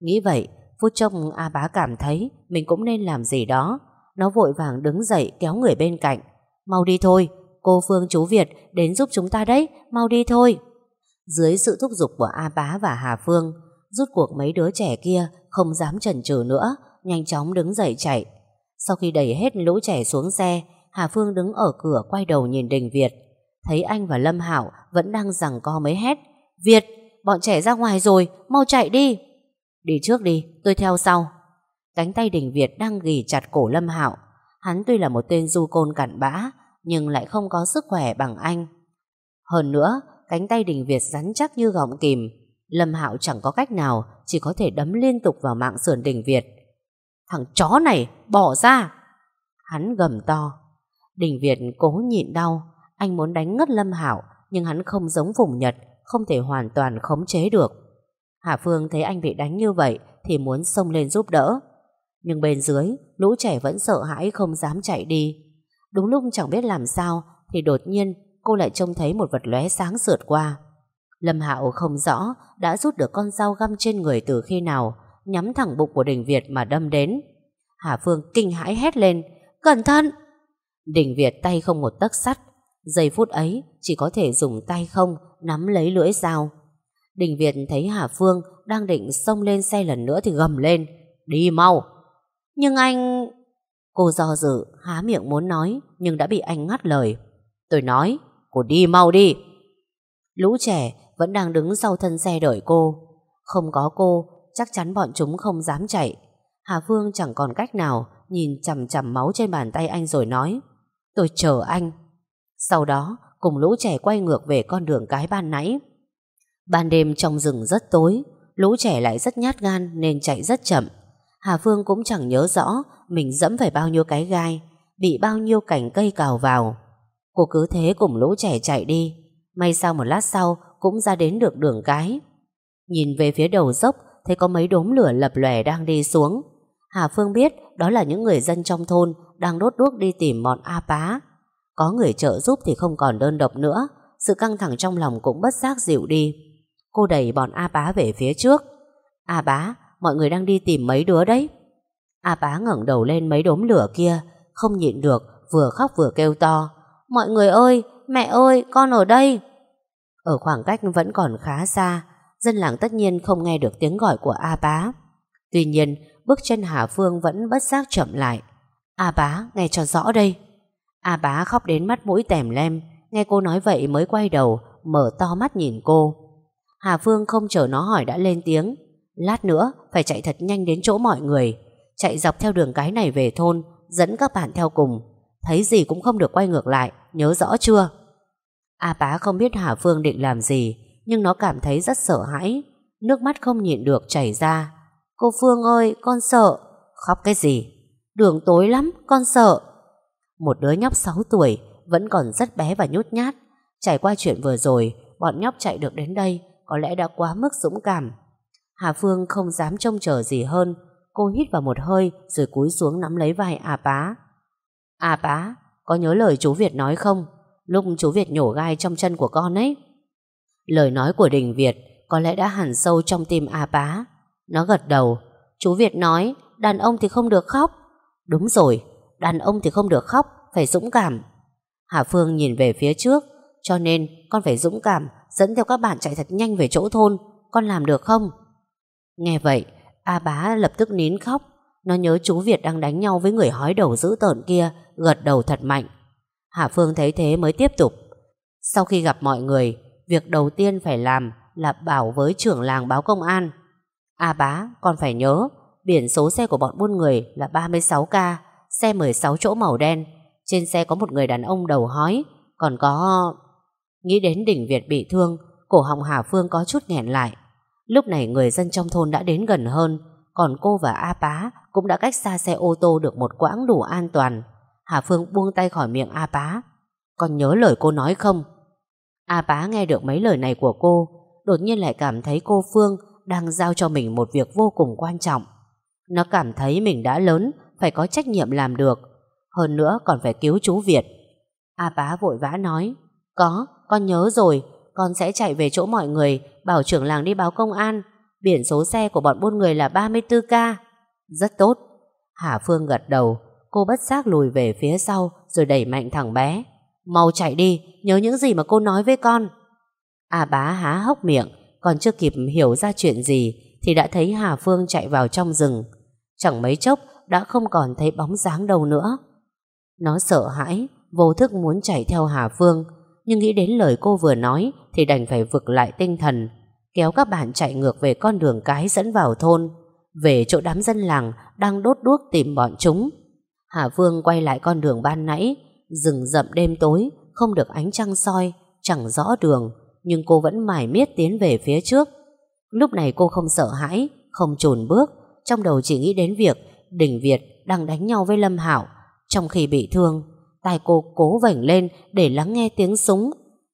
Nghĩ vậy, phút chốc A Bá cảm thấy mình cũng nên làm gì đó. Nó vội vàng đứng dậy kéo người bên cạnh. Mau đi thôi, cô Phương chú Việt đến giúp chúng ta đấy, mau đi thôi. Dưới sự thúc giục của A Bá và Hà Phương, rút cuộc mấy đứa trẻ kia không dám chần chừ nữa, nhanh chóng đứng dậy chạy. Sau khi đẩy hết lũ trẻ xuống xe, Hà Phương đứng ở cửa quay đầu nhìn Đình Việt. Thấy anh và Lâm Hảo vẫn đang giằng co mấy hét. Việt, bọn trẻ ra ngoài rồi, mau chạy đi. Đi trước đi, tôi theo sau. Cánh tay Đình Việt đang gỉ chặt cổ Lâm Hạo. Hắn tuy là một tên du côn cặn bã, nhưng lại không có sức khỏe bằng anh. Hơn nữa, cánh tay Đình Việt rắn chắc như gọng kìm. Lâm Hạo chẳng có cách nào, chỉ có thể đấm liên tục vào mạng sườn Đình Việt. Thằng chó này, bỏ ra! Hắn gầm to. Đình Việt cố nhịn đau, anh muốn đánh ngất Lâm Hạo, nhưng hắn không giống vùng Nhật, không thể hoàn toàn khống chế được. Hà Phương thấy anh bị đánh như vậy thì muốn xông lên giúp đỡ. Nhưng bên dưới, lũ trẻ vẫn sợ hãi không dám chạy đi. Đúng lúc chẳng biết làm sao, thì đột nhiên cô lại trông thấy một vật lóe sáng sượt qua. Lâm Hạo không rõ đã rút được con dao găm trên người từ khi nào, nhắm thẳng bụng của Đình Việt mà đâm đến. Hà Phương kinh hãi hét lên, Cẩn thận! Đình Việt tay không một tấc sắt, Giây phút ấy chỉ có thể dùng tay không nắm lấy lưỡi dao. Đình Việt thấy Hà Phương đang định xông lên xe lần nữa thì gầm lên. Đi mau! Nhưng anh... Cô do dự, há miệng muốn nói nhưng đã bị anh ngắt lời. Tôi nói, cô đi mau đi! Lũ trẻ vẫn đang đứng sau thân xe đợi cô. Không có cô, chắc chắn bọn chúng không dám chạy. Hà Phương chẳng còn cách nào nhìn chằm chằm máu trên bàn tay anh rồi nói Tôi chờ anh. Sau đó, cùng lũ trẻ quay ngược về con đường cái ban nãy. Ban đêm trong rừng rất tối, lũ trẻ lại rất nhát gan nên chạy rất chậm. Hà Phương cũng chẳng nhớ rõ mình dẫm phải bao nhiêu cái gai, bị bao nhiêu cành cây cào vào. Cô cứ thế cùng lũ trẻ chạy đi, may sao một lát sau cũng ra đến được đường cái. Nhìn về phía đầu dốc, thấy có mấy đốm lửa lập lòe đang đi xuống. Hà Phương biết đó là những người dân trong thôn đang đốt đuốc đi tìm bọn A Pá. Có người trợ giúp thì không còn đơn độc nữa, sự căng thẳng trong lòng cũng bất giác dịu đi. Cô đẩy bọn A Bá về phía trước. A Bá, mọi người đang đi tìm mấy đứa đấy. A Bá ngẩng đầu lên mấy đốm lửa kia, không nhịn được, vừa khóc vừa kêu to. Mọi người ơi, mẹ ơi, con ở đây. Ở khoảng cách vẫn còn khá xa, dân làng tất nhiên không nghe được tiếng gọi của A Bá. Tuy nhiên, bước chân Hà Phương vẫn bất giác chậm lại. A Bá, nghe cho rõ đây. A Bá khóc đến mắt mũi tèm lem, nghe cô nói vậy mới quay đầu, mở to mắt nhìn cô. Hà Phương không chờ nó hỏi đã lên tiếng. Lát nữa phải chạy thật nhanh đến chỗ mọi người, chạy dọc theo đường cái này về thôn, dẫn các bạn theo cùng. Thấy gì cũng không được quay ngược lại, nhớ rõ chưa? A Bá không biết Hà Phương định làm gì, nhưng nó cảm thấy rất sợ hãi, nước mắt không nhịn được chảy ra. Cô Phương ơi, con sợ. Khóc cái gì? Đường tối lắm, con sợ. Một đứa nhóc 6 tuổi vẫn còn rất bé và nhút nhát. Trải qua chuyện vừa rồi, bọn nhóc chạy được đến đây có lẽ đã quá mức dũng cảm. Hà Phương không dám trông chờ gì hơn. Cô hít vào một hơi rồi cúi xuống nắm lấy vai A Bá. A Bá, có nhớ lời chú Việt nói không? lúc chú Việt nhổ gai trong chân của con ấy. Lời nói của Đình Việt có lẽ đã hẳn sâu trong tim A Bá. Nó gật đầu. Chú Việt nói, đàn ông thì không được khóc. Đúng rồi, đàn ông thì không được khóc, phải dũng cảm. Hà Phương nhìn về phía trước, cho nên con phải dũng cảm, dẫn theo các bạn chạy thật nhanh về chỗ thôn. Con làm được không? Nghe vậy, A Bá lập tức nín khóc. Nó nhớ chú Việt đang đánh nhau với người hói đầu dữ tợn kia, gật đầu thật mạnh. Hà Phương thấy thế mới tiếp tục. Sau khi gặp mọi người, việc đầu tiên phải làm là bảo với trưởng làng báo công an. A bá, con phải nhớ, biển số xe của bọn buôn người là 36K, xe 16 chỗ màu đen. Trên xe có một người đàn ông đầu hói, còn có... Nghĩ đến đỉnh Việt bị thương, cổ họng Hà Phương có chút nghẹn lại. Lúc này người dân trong thôn đã đến gần hơn, còn cô và A bá cũng đã cách xa xe ô tô được một quãng đủ an toàn. Hà Phương buông tay khỏi miệng A bá. Con nhớ lời cô nói không? A bá nghe được mấy lời này của cô, đột nhiên lại cảm thấy cô Phương đang giao cho mình một việc vô cùng quan trọng. Nó cảm thấy mình đã lớn, phải có trách nhiệm làm được. Hơn nữa còn phải cứu chú Việt. A bá vội vã nói, có, con nhớ rồi, con sẽ chạy về chỗ mọi người, bảo trưởng làng đi báo công an. Biển số xe của bọn buôn người là 34K. Rất tốt. Hà Phương gật đầu, cô bất giác lùi về phía sau rồi đẩy mạnh thằng bé. Mau chạy đi, nhớ những gì mà cô nói với con. A bá há hốc miệng, còn chưa kịp hiểu ra chuyện gì thì đã thấy Hà Phương chạy vào trong rừng. Chẳng mấy chốc đã không còn thấy bóng dáng đâu nữa. Nó sợ hãi, vô thức muốn chạy theo Hà Phương, nhưng nghĩ đến lời cô vừa nói thì đành phải vực lại tinh thần, kéo các bạn chạy ngược về con đường cái dẫn vào thôn, về chỗ đám dân làng đang đốt đuốc tìm bọn chúng. Hà Vương quay lại con đường ban nãy, rừng rậm đêm tối, không được ánh trăng soi, chẳng rõ đường, nhưng cô vẫn mải miết tiến về phía trước. Lúc này cô không sợ hãi, không chùn bước, trong đầu chỉ nghĩ đến việc Đình Việt đang đánh nhau với Lâm Hảo. Trong khi bị thương, tai cô cố vảnh lên để lắng nghe tiếng súng,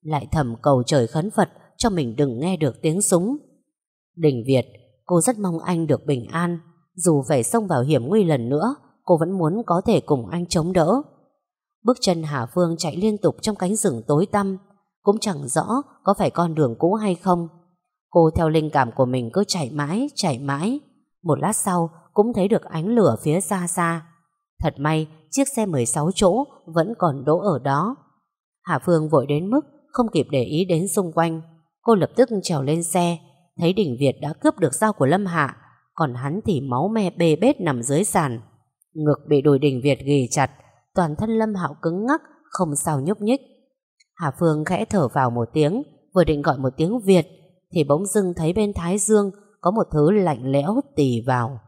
lại thầm cầu trời khấn Phật cho mình đừng nghe được tiếng súng. Đình Việt, cô rất mong anh được bình an, dù phải xông vào hiểm nguy lần nữa, cô vẫn muốn có thể cùng anh chống đỡ. Bước chân Hà Phương chạy liên tục trong cánh rừng tối tăm, cũng chẳng rõ có phải con đường cũ hay không. Cô theo linh cảm của mình cứ chạy mãi, chạy mãi. Một lát sau cũng thấy được ánh lửa phía xa xa. Thật may, chiếc xe 16 chỗ vẫn còn đỗ ở đó. Hà Phương vội đến mức không kịp để ý đến xung quanh. Cô lập tức trèo lên xe, thấy Đình Việt đã cướp được dao của Lâm Hạ, còn hắn thì máu me bê bết nằm dưới sàn. Ngực bị đùi Đình Việt ghì chặt, toàn thân Lâm Hạo cứng ngắc, không sao nhúc nhích. Hà Phương khẽ thở vào một tiếng, vừa định gọi một tiếng Việt, thì bỗng dưng thấy bên Thái Dương có một thứ lạnh lẽo tì vào.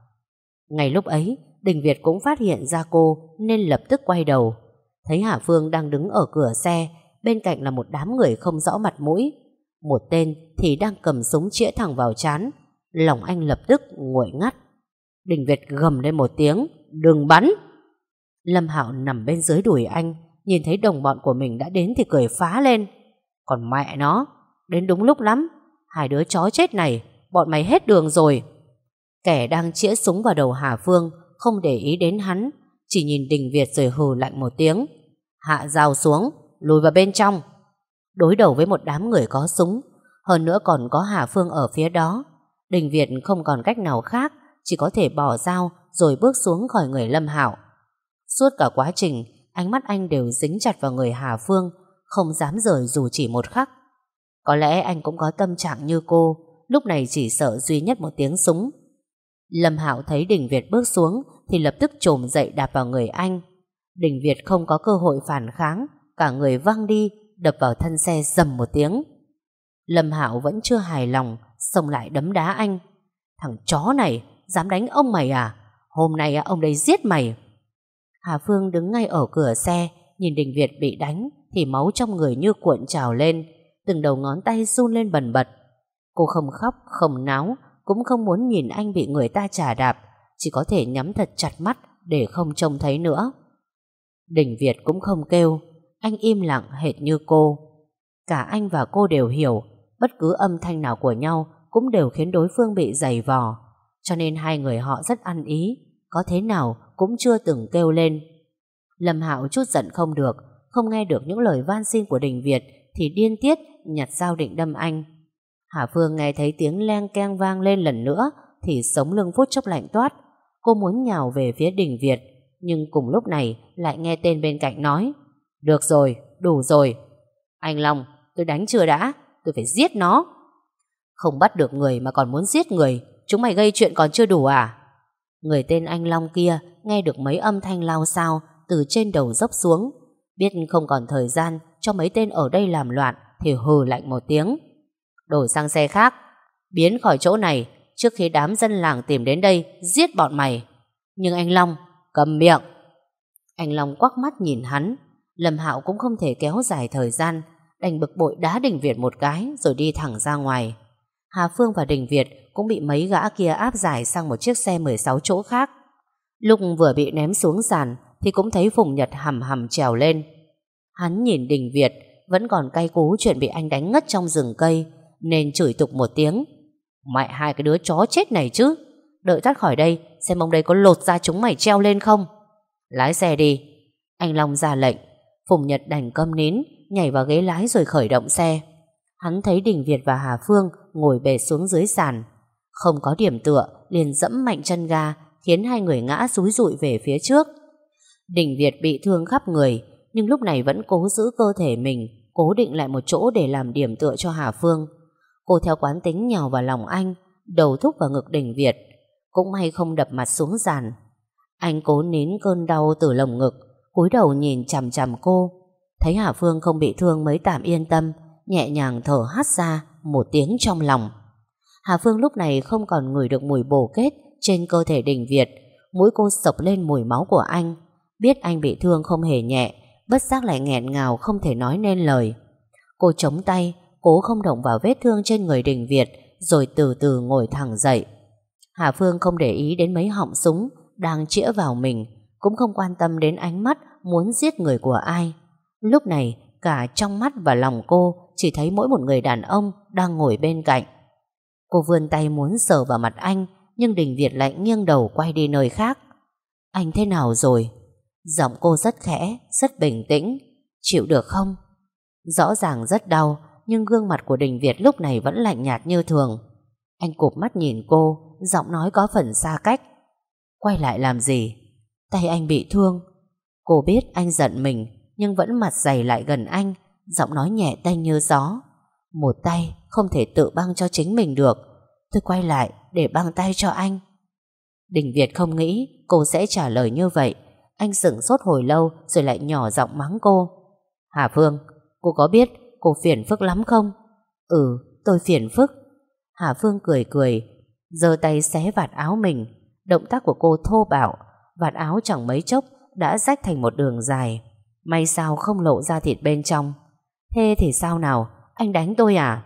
Ngay lúc ấy, Đình Việt cũng phát hiện ra cô nên lập tức quay đầu. Thấy Hà Phương đang đứng ở cửa xe, bên cạnh là một đám người không rõ mặt mũi. Một tên thì đang cầm súng chĩa thẳng vào chán. Lòng anh lập tức nguội ngắt. Đình Việt gầm lên một tiếng, đừng bắn! Lâm Hạo nằm bên dưới đùi anh, nhìn thấy đồng bọn của mình đã đến thì cười phá lên. Còn mẹ nó, đến đúng lúc lắm, hai đứa chó chết này, bọn mày hết đường rồi. Kẻ đang chĩa súng vào đầu Hà Phương, không để ý đến hắn, chỉ nhìn Đình Việt rồi hừ lạnh một tiếng. Hạ dao xuống, lùi vào bên trong. Đối đầu với một đám người có súng, hơn nữa còn có Hà Phương ở phía đó. Đình Việt không còn cách nào khác, chỉ có thể bỏ dao rồi bước xuống khỏi người Lâm Hạo. Suốt cả quá trình, ánh mắt anh đều dính chặt vào người Hà Phương, không dám rời dù chỉ một khắc. Có lẽ anh cũng có tâm trạng như cô, lúc này chỉ sợ duy nhất một tiếng súng. Lâm Hạo thấy Đình Việt bước xuống thì lập tức trồm dậy đạp vào người anh. Đình Việt không có cơ hội phản kháng, cả người văng đi, đập vào thân xe dầm một tiếng. Lâm Hạo vẫn chưa hài lòng, xông lại đấm đá anh. Thằng chó này, dám đánh ông mày à? Hôm nay ông đây giết mày. Hà Phương đứng ngay ở cửa xe, nhìn Đình Việt bị đánh, thì máu trong người như cuộn trào lên, từng đầu ngón tay run lên bần bật. Cô không khóc, không náo, cũng không muốn nhìn anh bị người ta trả đạp, chỉ có thể nhắm thật chặt mắt để không trông thấy nữa. Đình Việt cũng không kêu, anh im lặng hệt như cô. Cả anh và cô đều hiểu, bất cứ âm thanh nào của nhau cũng đều khiến đối phương bị dày vò, cho nên hai người họ rất ăn ý, có thế nào cũng chưa từng kêu lên. Lâm Hạo chút giận không được, không nghe được những lời van xin của Đình Việt thì điên tiết nhặt dao định đâm anh. Hà Phương nghe thấy tiếng len keng vang lên lần nữa thì sống lưng phút chốc lạnh toát. Cô muốn nhào về phía Đình Việt nhưng cùng lúc này lại nghe tên bên cạnh nói được rồi, đủ rồi. Anh Long, tôi đánh chưa đã, tôi phải giết nó. Không bắt được người mà còn muốn giết người, chúng mày gây chuyện còn chưa đủ à? Người tên anh Long kia nghe được mấy âm thanh lao sao từ trên đầu dốc xuống. Biết không còn thời gian cho mấy tên ở đây làm loạn thì hừ lạnh một tiếng. Đổi sang xe khác, biến khỏi chỗ này trước khi đám dân làng tìm đến đây giết bọn mày. Nhưng anh Long, cầm miệng. Anh Long quắc mắt nhìn hắn, Lâm Hạo cũng không thể kéo dài thời gian, đành bực bội đá Đình Việt một cái rồi đi thẳng ra ngoài. Hà Phương và Đình Việt cũng bị mấy gã kia áp giải sang một chiếc xe 16 chỗ khác. Lúc vừa bị ném xuống sàn thì cũng thấy Phùng Nhật hầm hầm trèo lên. Hắn nhìn Đình Việt vẫn còn cay cú chuyện bị anh đánh ngất trong rừng cây nên chửi tục một tiếng. Mẹ hai cái đứa chó chết này chứ. Đợi thoát khỏi đây xem ông đây có lột ra chúng mày treo lên không. Lái xe đi. Anh Long ra lệnh. Phùng Nhật đành câm nín nhảy vào ghế lái rồi khởi động xe. Hắn thấy Đình Việt và Hà Phương ngồi bệt xuống dưới sàn. Không có điểm tựa, liền dẫm mạnh chân ga, khiến hai người ngã rúi rụi về phía trước. Đình Việt bị thương khắp người, nhưng lúc này vẫn cố giữ cơ thể mình, cố định lại một chỗ để làm điểm tựa cho Hà Phương. Cô theo quán tính nhào vào lòng anh, đầu thúc vào ngực Đình Việt. Cũng may không đập mặt xuống sàn. Anh cố nín cơn đau từ lồng ngực, cúi đầu nhìn chằm chằm cô. Thấy Hà Phương không bị thương mới tạm yên tâm, nhẹ nhàng thở hắt ra một tiếng trong lòng. Hà Phương lúc này không còn ngửi được mùi bổ kết trên cơ thể Đình Việt, mũi cô sộc lên mùi máu của anh. Biết anh bị thương không hề nhẹ, bất giác lại nghẹn ngào không thể nói nên lời. Cô chống tay, cố không động vào vết thương trên người Đình Việt, rồi từ từ ngồi thẳng dậy. Hà Phương không để ý đến mấy họng súng đang chĩa vào mình, cũng không quan tâm đến ánh mắt muốn giết người của ai. Lúc này, cả trong mắt và lòng cô chỉ thấy mỗi một người đàn ông đang ngồi bên cạnh. Cô vươn tay muốn sờ vào mặt anh, nhưng Đình Việt lại nghiêng đầu quay đi nơi khác. Anh thế nào rồi? Giọng cô rất khẽ, rất bình tĩnh. Chịu được không? Rõ ràng rất đau, nhưng gương mặt của Đình Việt lúc này vẫn lạnh nhạt như thường. Anh cụp mắt nhìn cô, giọng nói có phần xa cách. Quay lại làm gì? Tay anh bị thương. Cô biết anh giận mình, nhưng vẫn mặt dày lại gần anh, giọng nói nhẹ tay như gió. Một tay không thể tự băng cho chính mình được. Tôi quay lại để băng tay cho anh. Đình Việt không nghĩ cô sẽ trả lời như vậy. Anh sững sốt hồi lâu rồi lại nhỏ giọng mắng cô. Hà Phương, cô có biết cô phiền phức lắm không? Ừ, tôi phiền phức. Hà Phương cười cười, giơ tay xé vạt áo mình. Động tác của cô thô bạo, vạt áo chẳng mấy chốc đã rách thành một đường dài. May sao không lộ ra thịt bên trong. Thế thì sao nào, anh đánh tôi à?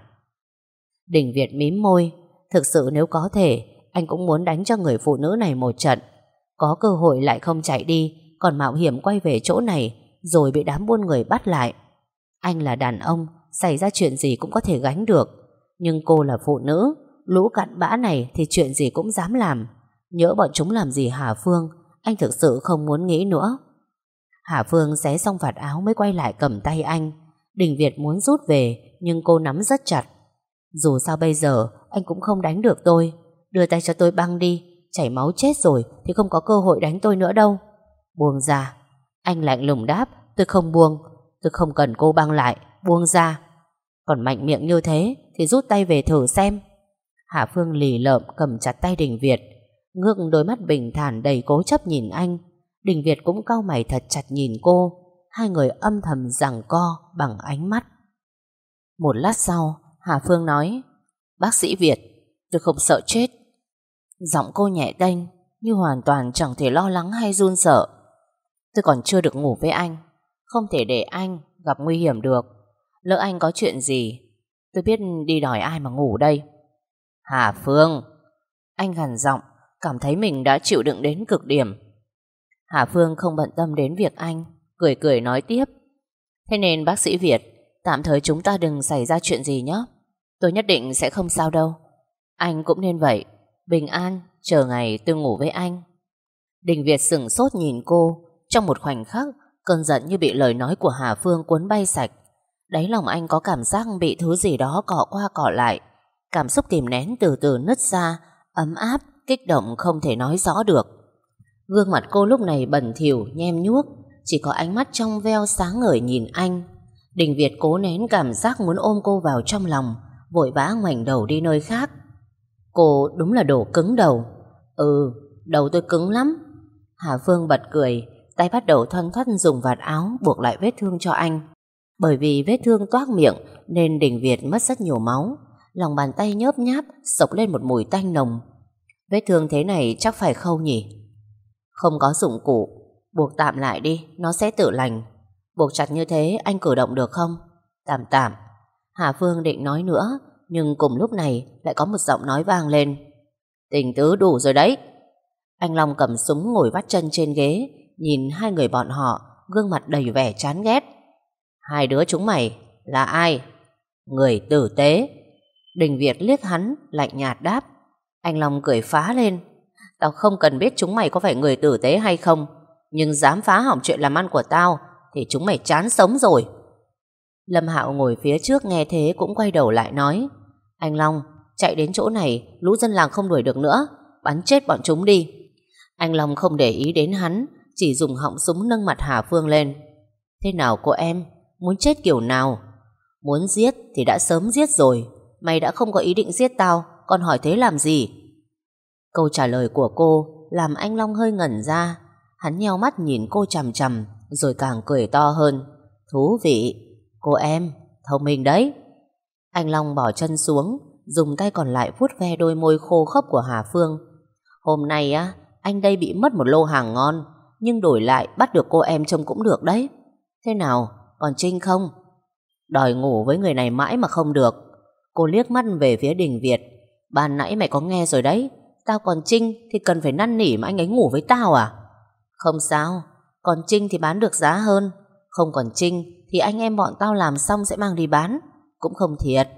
Đình Việt mím môi, thực sự nếu có thể, anh cũng muốn đánh cho người phụ nữ này một trận. Có cơ hội lại không chạy đi, còn mạo hiểm quay về chỗ này, rồi bị đám buôn người bắt lại. Anh là đàn ông, xảy ra chuyện gì cũng có thể gánh được. Nhưng cô là phụ nữ, lũ cặn bã này thì chuyện gì cũng dám làm. Nhớ bọn chúng làm gì Hà Phương, anh thực sự không muốn nghĩ nữa. Hà Phương xé xong vạt áo mới quay lại cầm tay anh. Đình Việt muốn rút về, nhưng cô nắm rất chặt. Dù sao bây giờ, anh cũng không đánh được tôi. Đưa tay cho tôi băng đi, chảy máu chết rồi thì không có cơ hội đánh tôi nữa đâu. Buông ra. Anh lạnh lùng đáp, tôi không buông. Tôi không cần cô băng lại, buông ra. Còn mạnh miệng như thế thì rút tay về thử xem. Hạ Phương lì lợm cầm chặt tay Đình Việt, ngước đôi mắt bình thản đầy cố chấp nhìn anh. Đình Việt cũng cau mày thật chặt nhìn cô, hai người âm thầm giằng co bằng ánh mắt. Một lát sau, Hà Phương nói, Bác sĩ Việt, tôi không sợ chết. Giọng cô nhẹ đênh, như hoàn toàn chẳng thể lo lắng hay run sợ. Tôi còn chưa được ngủ với anh, không thể để anh gặp nguy hiểm được. Lỡ anh có chuyện gì, tôi biết đi đòi ai mà ngủ đây. Hà Phương, anh gằn giọng, cảm thấy mình đã chịu đựng đến cực điểm. Hà Phương không bận tâm đến việc anh, cười cười nói tiếp. Thế nên bác sĩ Việt, tạm thời chúng ta đừng xảy ra chuyện gì nhé. Tôi nhất định sẽ không sao đâu. Anh cũng nên vậy, bình an, chờ ngày tôi ngủ với anh. Đình Việt sửng sốt nhìn cô, trong một khoảnh khắc, Cơn giận như bị lời nói của Hà Phương cuốn bay sạch. Đáy lòng anh có cảm giác bị thứ gì đó cọ qua cọ lại. Cảm xúc kìm nén từ từ nứt ra, ấm áp, kích động không thể nói rõ được. Gương mặt cô lúc này bẩn thỉu, nhem nhuốc, chỉ có ánh mắt trong veo sáng ngời nhìn anh. Đình Việt cố nén cảm giác muốn ôm cô vào trong lòng, vội vã ngoảnh đầu đi nơi khác. Cô đúng là đổ cứng đầu. Ừ, đầu tôi cứng lắm. Hà Phương bật cười, tay bắt đầu thoăn thoắt dùng vạt áo buộc lại vết thương cho anh. Bởi vì vết thương toát miệng nên Đình Việt mất rất nhiều máu. Lòng bàn tay nhớp nháp, sộc lên một mùi tanh nồng. Vết thương thế này chắc phải khâu nhỉ? Không có dụng cụ, buộc tạm lại đi, nó sẽ tự lành. Buộc chặt như thế anh cử động được không? Tạm tạm. Hà Phương định nói nữa, nhưng cùng lúc này lại có một giọng nói vang lên. Tình tứ đủ rồi đấy. Anh Long cầm súng ngồi vắt chân trên ghế, nhìn hai người bọn họ, gương mặt đầy vẻ chán ghét. Hai đứa chúng mày là ai? Người tử tế. Đình Việt liếc hắn, lạnh nhạt đáp. Anh Long cười phá lên. Tao không cần biết chúng mày có phải người tử tế hay không, nhưng dám phá hỏng chuyện làm ăn của tao, thì chúng mày chán sống rồi. Lâm Hạo ngồi phía trước nghe thế cũng quay đầu lại nói. Anh Long, chạy đến chỗ này, lũ dân làng không đuổi được nữa, bắn chết bọn chúng đi. Anh Long không để ý đến hắn, chỉ dùng họng súng nâng mặt Hà Phương lên. Thế nào cô em, muốn chết kiểu nào? Muốn giết thì đã sớm giết rồi, mày đã không có ý định giết tao, còn hỏi thế làm gì? Câu trả lời của cô làm anh Long hơi ngẩn ra, hắn nheo mắt nhìn cô chằm chằm, rồi càng cười to hơn. Thú vị, cô em, thông minh đấy. Anh Long bỏ chân xuống, dùng tay còn lại vuốt ve đôi môi khô khốc của Hà Phương. Hôm nay á, anh đây bị mất một lô hàng ngon, nhưng đổi lại bắt được cô em trông cũng được đấy. Thế nào, còn Trinh không? Đòi ngủ với người này mãi mà không được. Cô liếc mắt về phía đình Việt. Ban nãy mày có nghe rồi đấy. Tao còn Trinh thì cần phải năn nỉ mà anh ấy ngủ với tao à? Không sao, còn Trinh thì bán được giá hơn. Không còn Trinh thì anh em bọn tao làm xong sẽ mang đi bán. Cũng không thiệt.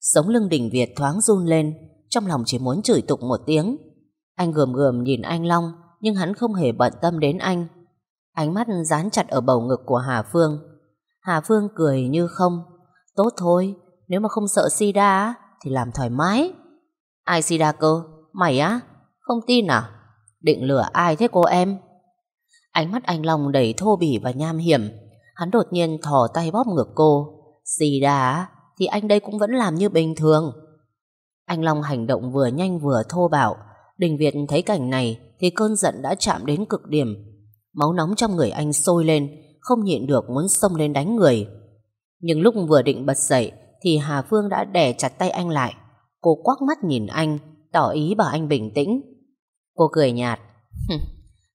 Sống lưng đỉnh Việt thoáng run lên, trong lòng chỉ muốn chửi tục một tiếng. Anh gườm gườm nhìn anh Long, nhưng hắn không hề bận tâm đến anh. Ánh mắt dán chặt ở bầu ngực của Hà Phương. Hà Phương cười như không. Tốt thôi, nếu mà không sợ sida thì làm thoải mái. Ai sida cơ? Mày á? Không tin à? Định lừa ai thế cô em? Ánh mắt anh Long đầy thô bỉ và nham hiểm. Hắn đột nhiên thò tay bóp ngược cô. Sida thì anh đây cũng vẫn làm như bình thường. Anh Long hành động vừa nhanh vừa thô bạo. Đình Việt thấy cảnh này thì cơn giận đã chạm đến cực điểm. Máu nóng trong người anh sôi lên, không nhịn được muốn xông lên đánh người. Nhưng lúc vừa định bật dậy thì Hà Phương đã đè chặt tay anh lại. Cô quắc mắt nhìn anh, tỏ ý bảo anh bình tĩnh. Cô cười nhạt.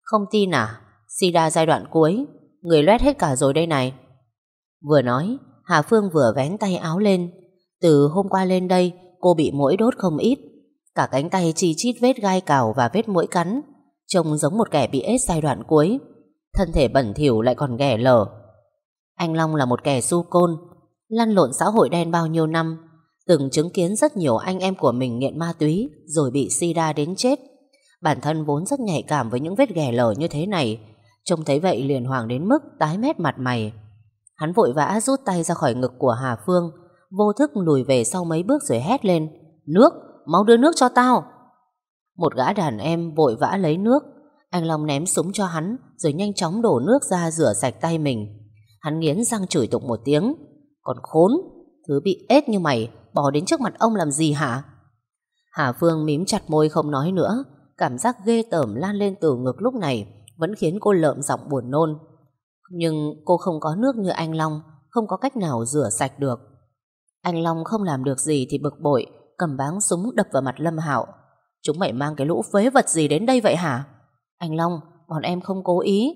Không tin à? Sida giai đoạn cuối, người loét hết cả rồi đây này. Vừa nói, Hà Phương vừa vén tay áo lên. Từ hôm qua lên đây, cô bị mũi đốt không ít. Cả cánh tay chi chít vết gai cào và vết mũi cắn. Trông giống một kẻ bị ết giai đoạn cuối. Thân thể bẩn thỉu lại còn ghẻ lở. Anh Long là một kẻ su côn, lăn lộn xã hội đen bao nhiêu năm, từng chứng kiến rất nhiều anh em của mình nghiện ma túy rồi bị sida đến chết. Bản thân vốn rất nhạy cảm với những vết ghẻ lở như thế này, trông thấy vậy liền hoàng đến mức tái mét mặt mày. Hắn vội vã rút tay ra khỏi ngực của Hà Phương, vô thức lùi về sau mấy bước rồi hét lên. Nước, mau đưa nước cho tao. Một gã đàn em vội vã lấy nước, anh Long ném súng cho hắn rồi nhanh chóng đổ nước ra rửa sạch tay mình. Hắn nghiến răng chửi tục một tiếng. Còn khốn, thứ bị ết như mày, bỏ đến trước mặt ông làm gì hả? Hà Phương mím chặt môi không nói nữa, cảm giác ghê tởm lan lên từ ngực lúc này vẫn khiến cô lợm giọng buồn nôn. Nhưng cô không có nước như anh Long, không có cách nào rửa sạch được. Anh Long không làm được gì thì bực bội, cầm báng súng đập vào mặt Lâm Hạo. Chúng mày mang cái lũ phế vật gì đến đây vậy hả? Anh Long, bọn em không cố ý.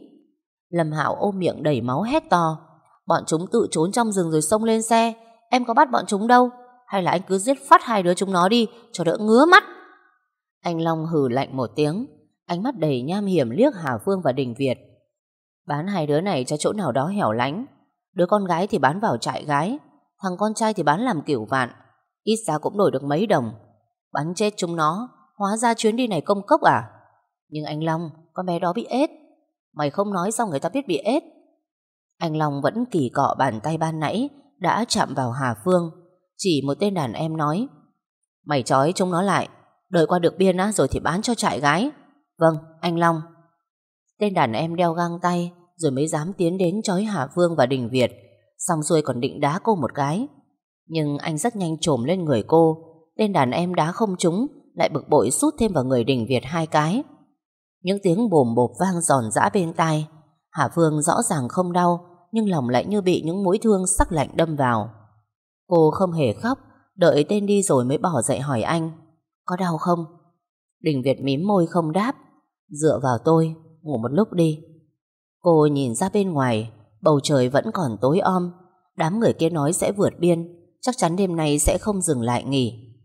Lâm Hạo ôm miệng đầy máu hét to. Bọn chúng tự trốn trong rừng rồi xông lên xe. Em có bắt bọn chúng đâu. Hay là anh cứ giết phát hai đứa chúng nó đi, cho đỡ ngứa mắt. Anh Long hừ lạnh một tiếng, ánh mắt đầy nham hiểm liếc Hà Phương và Đình Việt. Bán hai đứa này cho chỗ nào đó hẻo lánh. Đứa con gái thì bán vào trại gái, thằng con trai thì bán làm kiểu vạn. Ít ra cũng đổi được mấy đồng. Bắn chết chúng nó, hóa ra chuyến đi này công cốc à? Nhưng anh Long, con bé đó bị ết. Mày không nói sao người ta biết bị ết anh Long vẫn kỳ cọ bàn tay ban nãy, Đã chạm vào Hà Phương. Chỉ một tên đàn em nói, Mày trói chúng nó lại, Đợi qua được biên á, rồi thì bán cho trại gái. Vâng anh Long. Tên đàn em đeo găng tay, Rồi mới dám tiến đến trói Hà Phương và Đình Việt. Xong xuôi còn định đá cô một cái. Nhưng anh rất nhanh trồm lên người cô. Tên đàn em đá không trúng, Lại bực bội sút thêm vào người Đình Việt hai cái. Những tiếng bồm bộp vang giòn giã bên tai. Hà Phương rõ ràng không đau nhưng lòng lại như bị những mũi thương sắc lạnh đâm vào. Cô không hề khóc, Đợi tên đi rồi mới bỏ dậy hỏi anh, Có đau không? Đình Việt mím môi không đáp, Dựa vào tôi, Ngủ một lúc đi. Cô nhìn ra bên ngoài, Bầu trời vẫn còn tối om, Đám người kia nói sẽ vượt biên, Chắc chắn đêm nay sẽ không dừng lại nghỉ.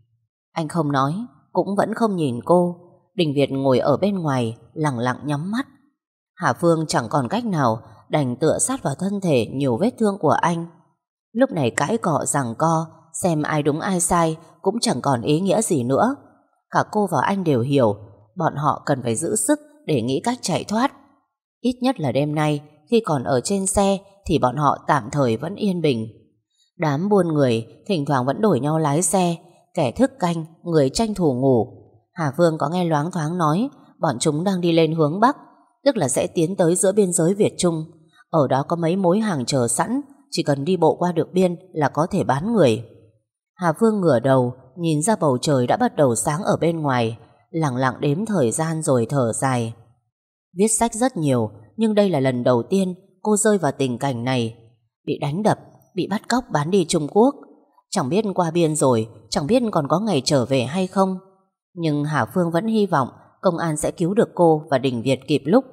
Anh không nói, Cũng vẫn không nhìn cô, Đình Việt ngồi ở bên ngoài, Lặng lặng nhắm mắt. Hà Phương chẳng còn cách nào Đành tựa sát vào thân thể nhiều vết thương của anh. Lúc này cãi cọ rằng co Xem ai đúng ai sai Cũng chẳng còn ý nghĩa gì nữa. Cả cô và anh đều hiểu Bọn họ cần phải giữ sức để nghĩ cách chạy thoát. Ít nhất là đêm nay Khi còn ở trên xe Thì bọn họ tạm thời vẫn yên bình. Đám buôn người Thỉnh thoảng vẫn đổi nhau lái xe Kẻ thức canh, người tranh thủ ngủ. Hà Vương có nghe loáng thoáng nói Bọn chúng đang đi lên hướng Bắc Tức là sẽ tiến tới giữa biên giới Việt Trung. Ở đó có mấy mối hàng chờ sẵn Chỉ cần đi bộ qua được biên Là có thể bán người. Hà Phương ngửa đầu Nhìn ra bầu trời đã bắt đầu sáng ở bên ngoài Lặng lặng đếm thời gian rồi thở dài. Viết sách rất nhiều Nhưng đây là lần đầu tiên Cô rơi vào tình cảnh này. Bị đánh đập, bị bắt cóc bán đi Trung Quốc. Chẳng biết qua biên rồi Chẳng biết còn có ngày trở về hay không. Nhưng Hà Phương vẫn hy vọng Công an sẽ cứu được cô và Đình Việt kịp lúc.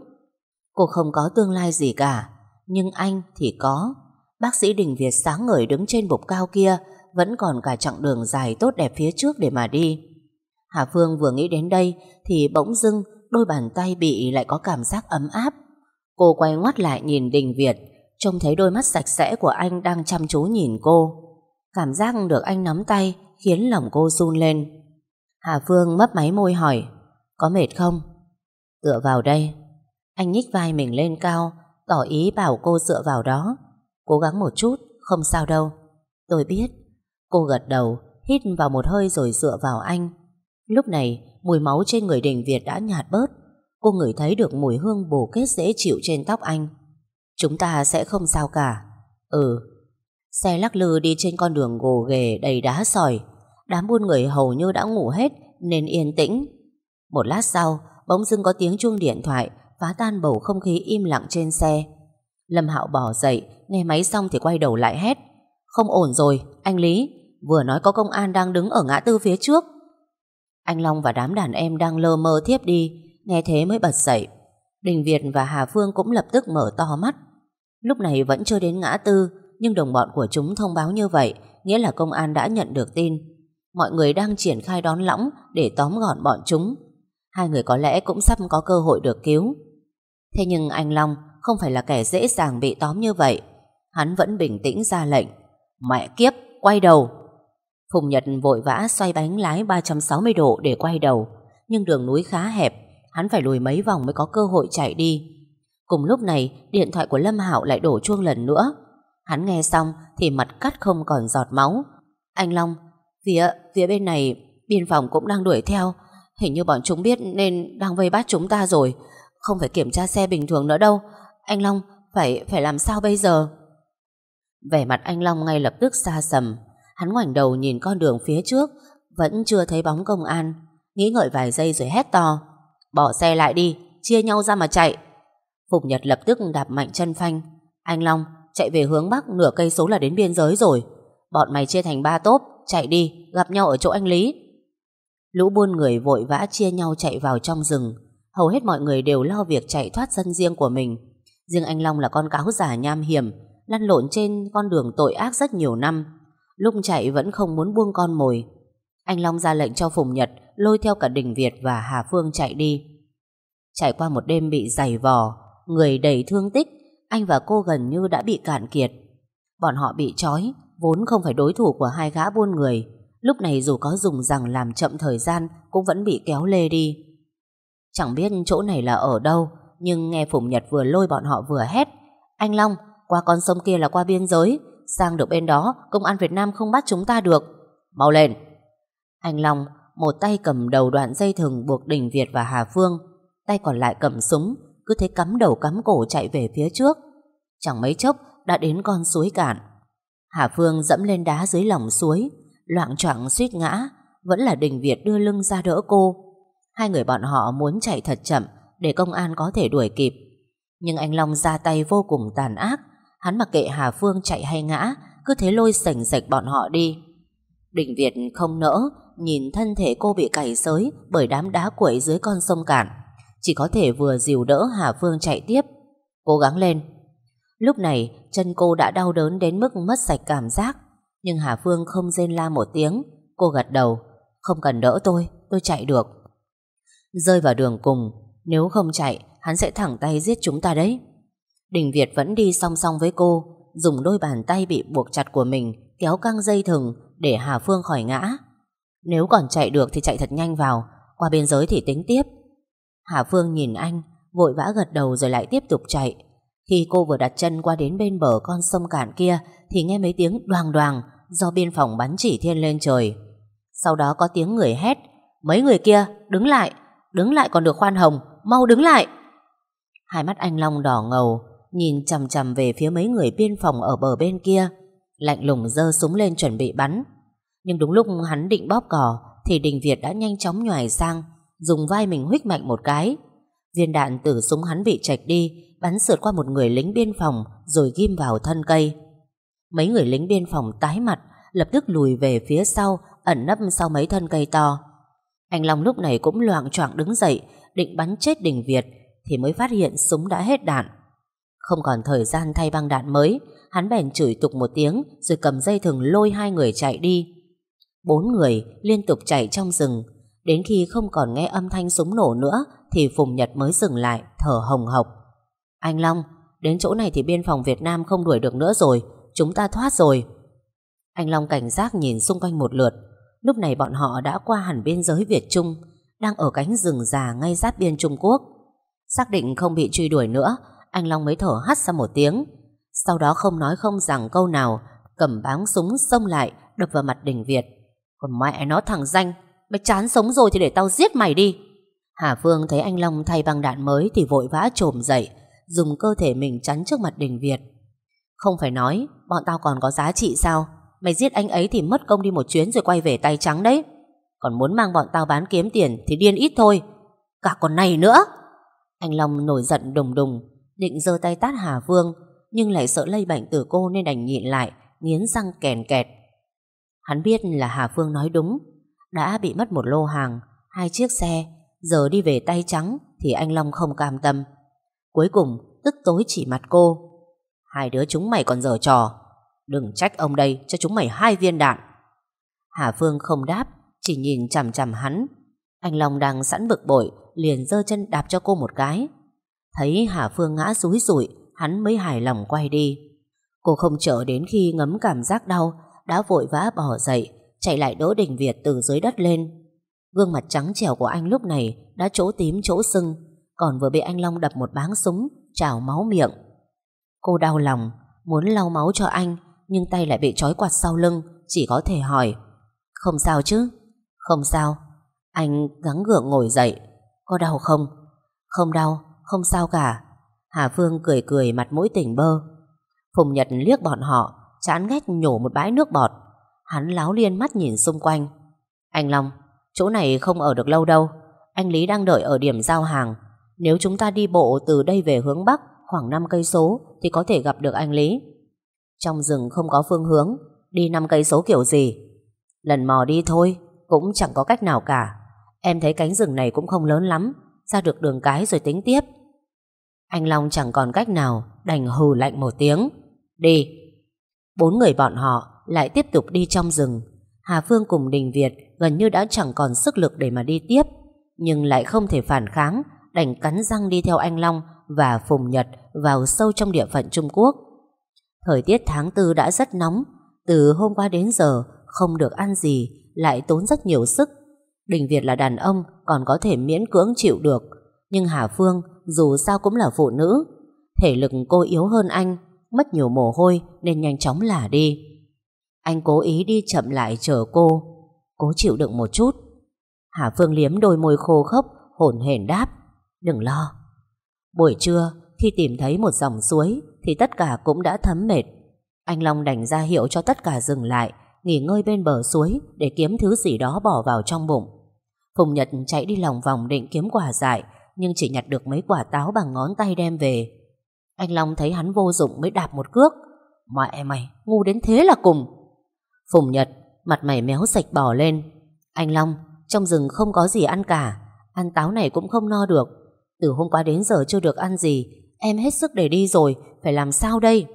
Cô không có tương lai gì cả nhưng anh thì có Bác sĩ Đình Việt sáng ngời đứng trên bục cao kia Vẫn còn cả chặng đường dài tốt đẹp phía trước để mà đi Hà Phương vừa nghĩ đến đây Thì bỗng dưng đôi bàn tay bị lại có cảm giác ấm áp. Cô quay ngoắt lại nhìn Đình Việt, trông thấy đôi mắt sạch sẽ của anh đang chăm chú nhìn cô. Cảm giác được anh nắm tay khiến lòng cô run lên. Hà Phương mấp máy môi hỏi, có mệt không? Tựa vào đây. Anh nhích vai mình lên cao, tỏ ý bảo cô dựa vào đó. Cố gắng một chút, không sao đâu. Tôi biết. Cô gật đầu, hít vào một hơi rồi dựa vào anh. Lúc này, Mùi máu trên người Đình Việt đã nhạt bớt Cô ngửi thấy được mùi hương bổ kết dễ chịu trên tóc anh Chúng ta sẽ không sao cả Ừ Xe lắc lư đi trên con đường gồ ghề đầy đá sỏi Đám buôn người hầu như đã ngủ hết Nên yên tĩnh Một lát sau Bỗng dưng có tiếng chuông điện thoại Phá tan bầu không khí im lặng trên xe. Lâm Hạo bỏ dậy Nghe máy xong thì quay đầu lại hét. Không ổn rồi, anh Lý Vừa nói có công an đang đứng ở ngã tư phía trước. Anh Long và đám đàn em đang lơ mơ thiếp đi Nghe thế mới bật dậy. Đình Việt và Hà Phương cũng lập tức mở to mắt. Lúc này vẫn chưa đến ngã tư Nhưng đồng bọn của chúng thông báo như vậy Nghĩa là công an đã nhận được tin. Mọi người đang triển khai đón lõng Để tóm gọn bọn chúng. Hai người có lẽ cũng sắp có cơ hội được cứu. Thế nhưng anh Long Không phải là kẻ dễ dàng bị tóm như vậy Hắn vẫn bình tĩnh ra lệnh Mẹ kiếp, quay đầu Phùng Nhật vội vã xoay bánh lái 360 độ để quay đầu, nhưng đường núi khá hẹp, hắn phải lùi mấy vòng mới có cơ hội chạy đi. Cùng lúc này, điện thoại của Lâm Hạo lại đổ chuông lần nữa. Hắn nghe xong thì mặt cắt không còn giọt máu. Anh Long, phía phía bên này biên phòng cũng đang đuổi theo, hình như bọn chúng biết nên đang vây bắt chúng ta rồi, không phải kiểm tra xe bình thường nữa đâu. Anh Long, phải phải làm sao bây giờ? Vẻ mặt anh Long ngay lập tức xa sầm, Hắn ngoảnh đầu nhìn con đường phía trước Vẫn chưa thấy bóng công an. Nghĩ ngợi vài giây rồi hét to Bỏ xe lại đi, chia nhau ra mà chạy. Phục Nhật lập tức đạp mạnh chân phanh. Anh Long chạy về hướng Bắc Nửa cây số là đến biên giới rồi. Bọn mày chia thành ba tốp Chạy đi, gặp nhau ở chỗ anh Lý. Lũ buôn người vội vã chia nhau chạy vào trong rừng. Hầu hết mọi người đều lo việc chạy thoát dân riêng của mình. Riêng anh Long là con cáo giả nham hiểm, Lăn lộn trên con đường tội ác rất nhiều năm. Lúc chạy vẫn không muốn buông con mồi. Anh Long ra lệnh cho Phùng Nhật Lôi theo cả Đình Việt và Hà Phương chạy đi. Chạy qua một đêm bị giày vò, Người đầy thương tích, Anh và cô gần như đã bị cạn kiệt. Bọn họ bị trói, Vốn không phải đối thủ của hai gã buôn người. Lúc này dù có dùng rằng làm chậm thời gian, Cũng vẫn bị kéo lê đi. Chẳng biết chỗ này là ở đâu Nhưng nghe Phùng Nhật vừa lôi bọn họ vừa hét Anh Long, qua con sông kia là qua biên giới Sang được bên đó Công an Việt Nam không bắt chúng ta được. Mau lên. Anh Long một tay cầm đầu đoạn dây thừng buộc Đình Việt và Hà Phương Tay còn lại cầm súng Cứ thế cắm đầu cắm cổ chạy về phía trước. Chẳng mấy chốc đã đến con suối cạn. Hà Phương dẫm lên đá dưới lòng suối Loạn choạng suýt ngã Vẫn là Đình Việt đưa lưng ra đỡ cô. Hai người bọn họ muốn chạy thật chậm Để công an có thể đuổi kịp. Nhưng anh Long ra tay vô cùng tàn ác. Hắn mặc kệ Hà Phương chạy hay ngã Cứ thế lôi sành sạch bọn họ đi. Đình Việt không nỡ Nhìn thân thể cô bị cày xới Bởi đám đá quẩy dưới con sông cạn. Chỉ có thể vừa dìu đỡ Hà Phương chạy tiếp. Cố gắng lên. Lúc này chân cô đã đau đớn đến mức mất sạch cảm giác. Nhưng Hà Phương không rên la một tiếng. Cô gật đầu. Không cần đỡ tôi, tôi chạy được. Rơi vào đường cùng, Nếu không chạy, Hắn sẽ thẳng tay giết chúng ta đấy. Đình Việt vẫn đi song song với cô, Dùng đôi bàn tay bị buộc chặt của mình, Kéo căng dây thừng Để Hà Phương khỏi ngã. Nếu còn chạy được thì chạy thật nhanh vào, Qua biên giới thì tính tiếp. Hà Phương nhìn anh, Vội vã gật đầu rồi lại tiếp tục chạy. Khi cô vừa đặt chân qua đến bên bờ con sông cạn kia, Thì nghe mấy tiếng đoàng đoàng Do biên phòng bắn chỉ thiên lên trời. Sau đó có tiếng người hét, Mấy người kia, đứng lại! Đứng lại còn được khoan hồng, Mau đứng lại. Hai mắt anh Long đỏ ngầu, Nhìn chằm chằm về phía mấy người biên phòng ở bờ bên kia, Lạnh lùng giơ súng lên chuẩn bị bắn. Nhưng đúng lúc hắn định bóp cò, Thì Đình Việt đã nhanh chóng nhòi sang, Dùng vai mình huých mạnh một cái. Viên đạn từ súng hắn bị chạch đi, Bắn sượt qua một người lính biên phòng, Rồi ghim vào thân cây. Mấy người lính biên phòng tái mặt, Lập tức lùi về phía sau, Ẩn nấp sau mấy thân cây to. Anh Long lúc này cũng loạng choạng đứng dậy, Định bắn chết Đình Việt, Thì mới phát hiện súng đã hết đạn. Không còn thời gian thay băng đạn mới, Hắn bèn chửi tục một tiếng Rồi cầm dây thừng lôi hai người chạy đi. Bốn người liên tục chạy trong rừng, Đến khi không còn nghe âm thanh súng nổ nữa Thì Phùng Nhật mới dừng lại, Thở hồng hộc. Anh Long, Đến chỗ này thì biên phòng Việt Nam không đuổi được nữa rồi, Chúng ta thoát rồi. Anh Long cảnh giác nhìn xung quanh một lượt Lúc này bọn họ đã qua hẳn biên giới Việt Trung, Đang ở cánh rừng già ngay giáp biên Trung Quốc. Xác định không bị truy đuổi nữa, Anh Long mới thở hắt ra một tiếng. Sau đó không nói không rằng câu nào, Cầm báng súng xông lại, Đập vào mặt Đình Việt. Còn mẹ nó thằng danh, Mày chán sống rồi thì để tao giết mày đi. Hà Phương thấy anh Long thay băng đạn mới Thì vội vã trồm dậy, Dùng cơ thể mình chắn trước mặt Đình Việt. Không phải nói, Bọn tao còn có giá trị sao? Mày giết anh ấy thì mất công đi một chuyến rồi quay về tay trắng đấy. Còn muốn mang bọn tao bán kiếm tiền Thì điên ít thôi. Cả con này nữa. Anh Long nổi giận đùng đùng, Định giơ tay tát Hà Phương Nhưng lại sợ lây bệnh từ cô nên đành nhịn lại, Nghiến răng kèn kẹt. Hắn biết là Hà Phương nói đúng, Đã bị mất một lô hàng, Hai chiếc xe, Giờ đi về tay trắng Thì anh Long không cam tâm. Cuối cùng, tức tối chỉ mặt cô. Hai đứa chúng mày còn dở trò. Đừng trách ông đây cho chúng mày hai viên đạn. Hà Phương không đáp, Chỉ nhìn chằm chằm hắn. Anh Long đang sẵn bực bội, Liền giơ chân đạp cho cô một cái. Thấy Hà Phương ngã rúi rụi, Hắn mới hài lòng quay đi. Cô không chờ đến khi ngấm cảm giác đau, Đã vội vã bỏ dậy, Chạy lại đỗ đình Việt từ dưới đất lên. Gương mặt trắng trẻo của anh lúc này Đã chỗ tím chỗ sưng, Còn vừa bị anh Long đập một báng súng, Trào máu miệng. Cô đau lòng, Muốn lau máu cho anh nhưng tay lại bị trói quạt sau lưng, Chỉ có thể hỏi, Không sao chứ? Không sao. Anh gắng gượng ngồi dậy. Có đau không? Không đau, Không sao cả. Hà Phương cười cười mặt mũi tỉnh bơ. Phùng Nhật liếc bọn họ, Chán ghét nhổ một bãi nước bọt. Hắn láo liên mắt nhìn xung quanh. Anh Long, Chỗ này không ở được lâu đâu. Anh Lý đang đợi ở điểm giao hàng. Nếu chúng ta đi bộ từ đây về hướng Bắc Khoảng 5 cây số Thì có thể gặp được anh Lý. Trong rừng không có phương hướng Đi 5 cây số kiểu gì. Lần mò đi thôi Cũng chẳng có cách nào cả. Em thấy cánh rừng này cũng không lớn lắm Ra được đường cái rồi tính tiếp. Anh Long chẳng còn cách nào Đành hừ lạnh một tiếng. Đi. Bốn người bọn họ lại tiếp tục đi trong rừng. Hà Phương cùng Đình Việt gần như đã chẳng còn sức lực để mà đi tiếp, nhưng lại không thể phản kháng, đành cắn răng đi theo anh Long và Phùng Nhật vào sâu trong địa phận Trung Quốc. Thời tiết tháng tư đã rất nóng, từ hôm qua đến giờ không được ăn gì, lại tốn rất nhiều sức. Đình Việt là đàn ông còn có thể miễn cưỡng chịu được, nhưng Hà Phương dù sao cũng là phụ nữ. Thể lực cô yếu hơn anh, mất nhiều mồ hôi nên nhanh chóng lả đi. Anh cố ý đi chậm lại chờ cô, cố chịu đựng một chút. Hà Phương liếm đôi môi khô khốc, hổn hển đáp. Đừng lo. Buổi trưa, khi tìm thấy một dòng suối thì tất cả cũng đã thấm mệt. Anh Long đành ra hiệu cho tất cả dừng lại, nghỉ ngơi bên bờ suối để kiếm thứ gì đó bỏ vào trong bụng. Phùng Nhật chạy đi lòng vòng định kiếm quả dại, nhưng chỉ nhặt được mấy quả táo bằng ngón tay đem về. Anh Long thấy hắn vô dụng mới đạp một cước. Mẹ mày, ngu đến thế là cùng. Phùng Nhật, mặt mày méo sạch bỏ lên. Anh Long, trong rừng không có gì ăn cả, ăn táo này cũng không no được. Từ hôm qua đến giờ chưa được ăn gì, em hết sức để đi rồi, phải làm sao đây?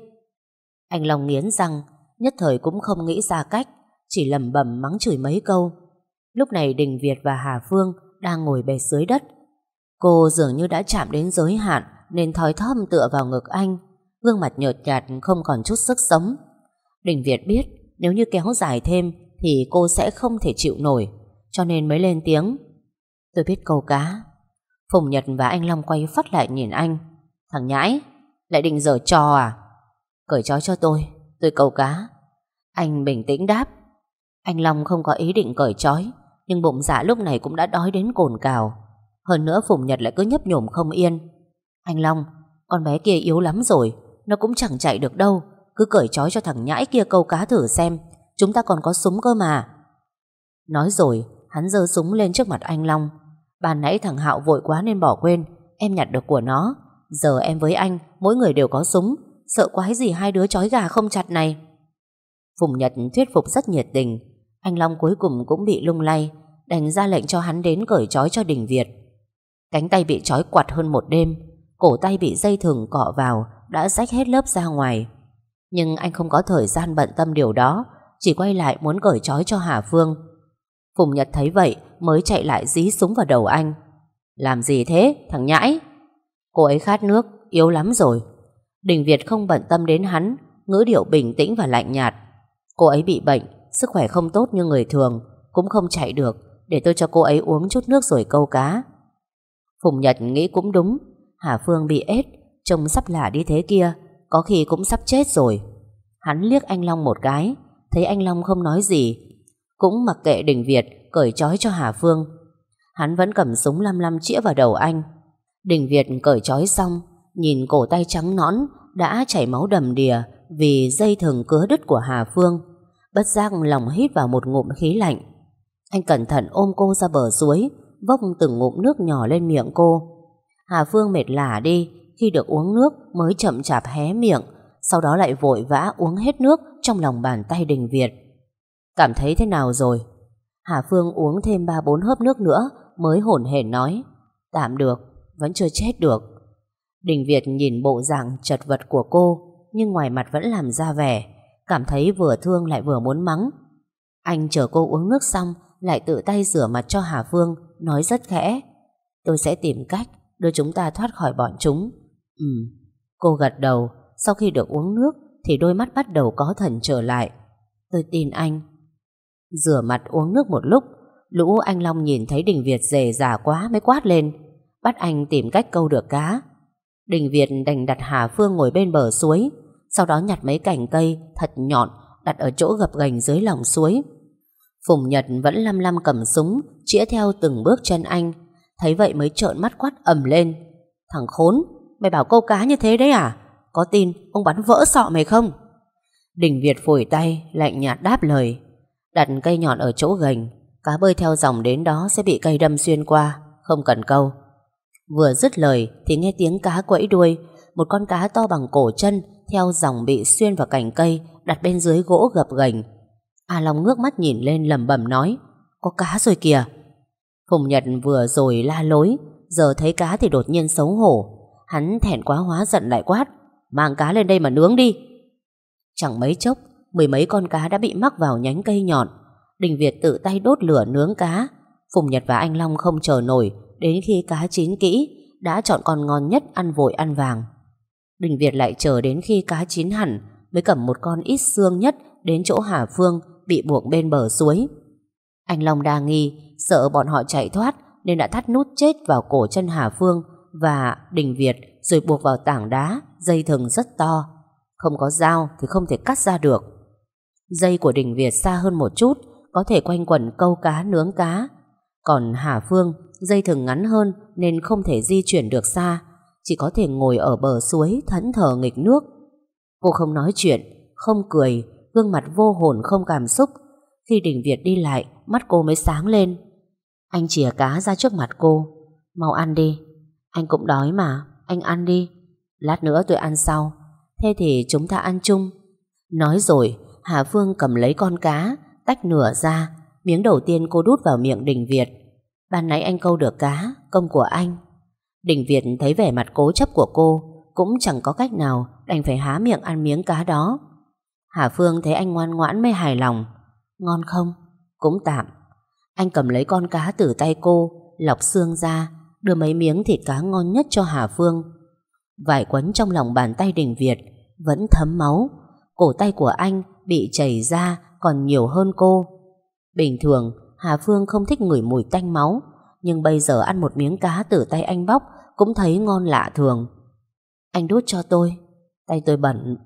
Anh Long nghiến răng, nhất thời cũng không nghĩ ra cách, chỉ lầm bẩm mắng chửi mấy câu. Lúc này Đình Việt và Hà Phương đang ngồi bệt dưới đất. Cô dường như đã chạm đến giới hạn nên thói thóp tựa vào ngực anh, gương mặt nhợt nhạt không còn chút sức sống. Đình Việt biết nếu như kéo dài thêm thì cô sẽ không thể chịu nổi, cho nên mới lên tiếng. Tôi biết câu cá. Phùng Nhật và anh Long quay phát lại nhìn anh. Thằng nhãi, lại định dở trò à? Cởi trói cho tôi, tôi câu cá. Anh bình tĩnh đáp. Anh Long không có ý định cởi trói, nhưng bụng dạ lúc này cũng đã đói đến cồn cào. Hơn nữa Phùng Nhật lại cứ nhấp nhổm không yên. Anh Long, con bé kia yếu lắm rồi, nó cũng chẳng chạy được đâu. Cứ cởi trói cho thằng nhãi kia câu cá thử xem, chúng ta còn có súng cơ mà. Nói rồi, hắn giơ súng lên trước mặt anh Long. bàn nãy thằng Hạo vội quá nên bỏ quên, em nhặt được của nó. Giờ em với anh, mỗi người đều có súng, sợ quái gì hai đứa chói gà không chặt này. Phùng Nhật thuyết phục rất nhiệt tình, anh Long cuối cùng cũng bị lung lay, đành ra lệnh cho hắn đến cởi trói cho Đình Việt. Cánh tay bị trói quặt hơn một đêm, cổ tay bị dây thừng cọ vào, đã rách hết lớp ra ngoài. Nhưng anh không có thời gian bận tâm điều đó, chỉ quay lại muốn cởi trói cho Hà Phương. Phùng Nhật thấy vậy mới chạy lại dí súng vào đầu anh. Làm gì thế, thằng nhãi? Cô ấy khát nước, yếu lắm rồi. Đình Việt không bận tâm đến hắn, ngữ điệu bình tĩnh và lạnh nhạt. Cô ấy bị bệnh, sức khỏe không tốt như người thường, cũng không chạy được, để tôi cho cô ấy uống chút nước rồi câu cá. Phùng Nhật nghĩ cũng đúng, Hà Phương bị ết, trông sắp lả đi thế kia, có khi cũng sắp chết rồi. Hắn liếc anh Long một cái, thấy anh Long không nói gì, cũng mặc kệ Đình Việt cởi trói cho Hà Phương. Hắn vẫn cầm súng lăm lăm chĩa vào đầu anh. Đình Việt cởi trói xong, nhìn cổ tay trắng nõn đã chảy máu đầm đìa vì dây thừng cứa đứt của Hà Phương. Bất giác lòng hít vào một ngụm khí lạnh. Anh cẩn thận ôm cô ra bờ suối, vốc từng ngụm nước nhỏ lên miệng cô. Hà Phương mệt lả đi, khi được uống nước mới chậm chạp hé miệng, sau đó lại vội vã uống hết nước trong lòng bàn tay Đình Việt. Cảm thấy thế nào rồi? Hà Phương uống thêm ba bốn hớp nước nữa mới hổn hển nói. Tạm được, vẫn chưa chết được. Đình Việt nhìn bộ dạng chật vật của cô, nhưng ngoài mặt vẫn làm ra vẻ, cảm thấy vừa thương lại vừa muốn mắng. Anh chờ cô uống nước xong, lại tự tay rửa mặt cho Hà Phương, nói rất khẽ. Tôi sẽ tìm cách đưa chúng ta thoát khỏi bọn chúng. Ừ, cô gật đầu, sau khi được uống nước thì đôi mắt bắt đầu có thần trở lại. Tôi tin anh. Rửa mặt uống nước một lúc, lũ anh Long nhìn thấy Đình Việt dề già quá mới quát lên, bắt anh tìm cách câu được cá. Đình Việt đành đặt Hà Phương ngồi bên bờ suối, sau đó nhặt mấy cành cây thật nhọn đặt ở chỗ gập gành dưới lòng suối. Phùng Nhật vẫn lăm lăm cầm súng, chĩa theo từng bước chân anh, thấy vậy mới trợn mắt quát ầm lên. Thằng khốn, mày bảo câu cá như thế đấy à? Có tin ông bắn vỡ sọ mày không? Đình Việt phủi tay, lạnh nhạt đáp lời. Đặt cây nhọn ở chỗ gành, cá bơi theo dòng đến đó sẽ bị cây đâm xuyên qua, không cần câu. Vừa dứt lời thì nghe tiếng cá quẫy đuôi, một con cá to bằng cổ chân theo dòng bị xuyên vào cành cây đặt bên dưới gỗ gập gành. A Long ngước mắt nhìn lên lầm bầm nói, có cá rồi kìa. Phùng Nhật vừa rồi la lối, giờ thấy cá thì đột nhiên xấu hổ. Hắn thẹn quá hóa giận lại quát, mang cá lên đây mà nướng đi. Chẳng mấy chốc, mười mấy con cá đã bị mắc vào nhánh cây nhọn. Đình Việt tự tay đốt lửa nướng cá. Phùng Nhật và anh Long không chờ nổi, đến khi cá chín kỹ, đã chọn con ngon nhất ăn vội ăn vàng. Đình Việt lại chờ đến khi cá chín hẳn, mới cầm một con ít xương nhất đến chỗ Hà Phương bị buộc bên bờ suối. Anh Long đa nghi, sợ bọn họ chạy thoát nên đã thắt nút chết vào cổ chân Hà Phương và Đình Việt rồi buộc vào tảng đá, dây thừng rất to. Không có dao thì không thể cắt ra được. Dây của Đình Việt xa hơn một chút, có thể quanh quẩn câu cá nướng cá. Còn Hà Phương, dây thừng ngắn hơn nên không thể di chuyển được xa, chỉ có thể ngồi ở bờ suối thẫn thờ nghịch nước. Cô không nói chuyện, không cười, gương mặt vô hồn không cảm xúc. Khi Đình Việt đi lại, mắt cô mới sáng lên. Anh chìa cá ra trước mặt cô. Mau ăn đi. Anh cũng đói mà, anh ăn đi. Lát nữa tôi ăn sau. Thế thì chúng ta ăn chung. Nói rồi, Hà Phương cầm lấy con cá, tách nửa ra. Miếng đầu tiên cô đút vào miệng Đình Việt. Ban nãy anh câu được cá, công của anh. Đình Việt thấy vẻ mặt cố chấp của cô, cũng chẳng có cách nào đành phải há miệng ăn miếng cá đó. Hà Phương thấy anh ngoan ngoãn mới hài lòng. Ngon không? Cũng tạm. Anh cầm lấy con cá từ tay cô, lọc xương ra, đưa mấy miếng thịt cá ngon nhất cho Hà Phương. Vải quấn trong lòng bàn tay Đình Việt vẫn thấm máu. Cổ tay của anh bị chảy ra còn nhiều hơn cô. Bình thường, Hà Phương không thích ngửi mùi tanh máu, nhưng bây giờ ăn một miếng cá từ tay anh bóc cũng thấy ngon lạ thường. Anh đút cho tôi. Tay tôi bẩn.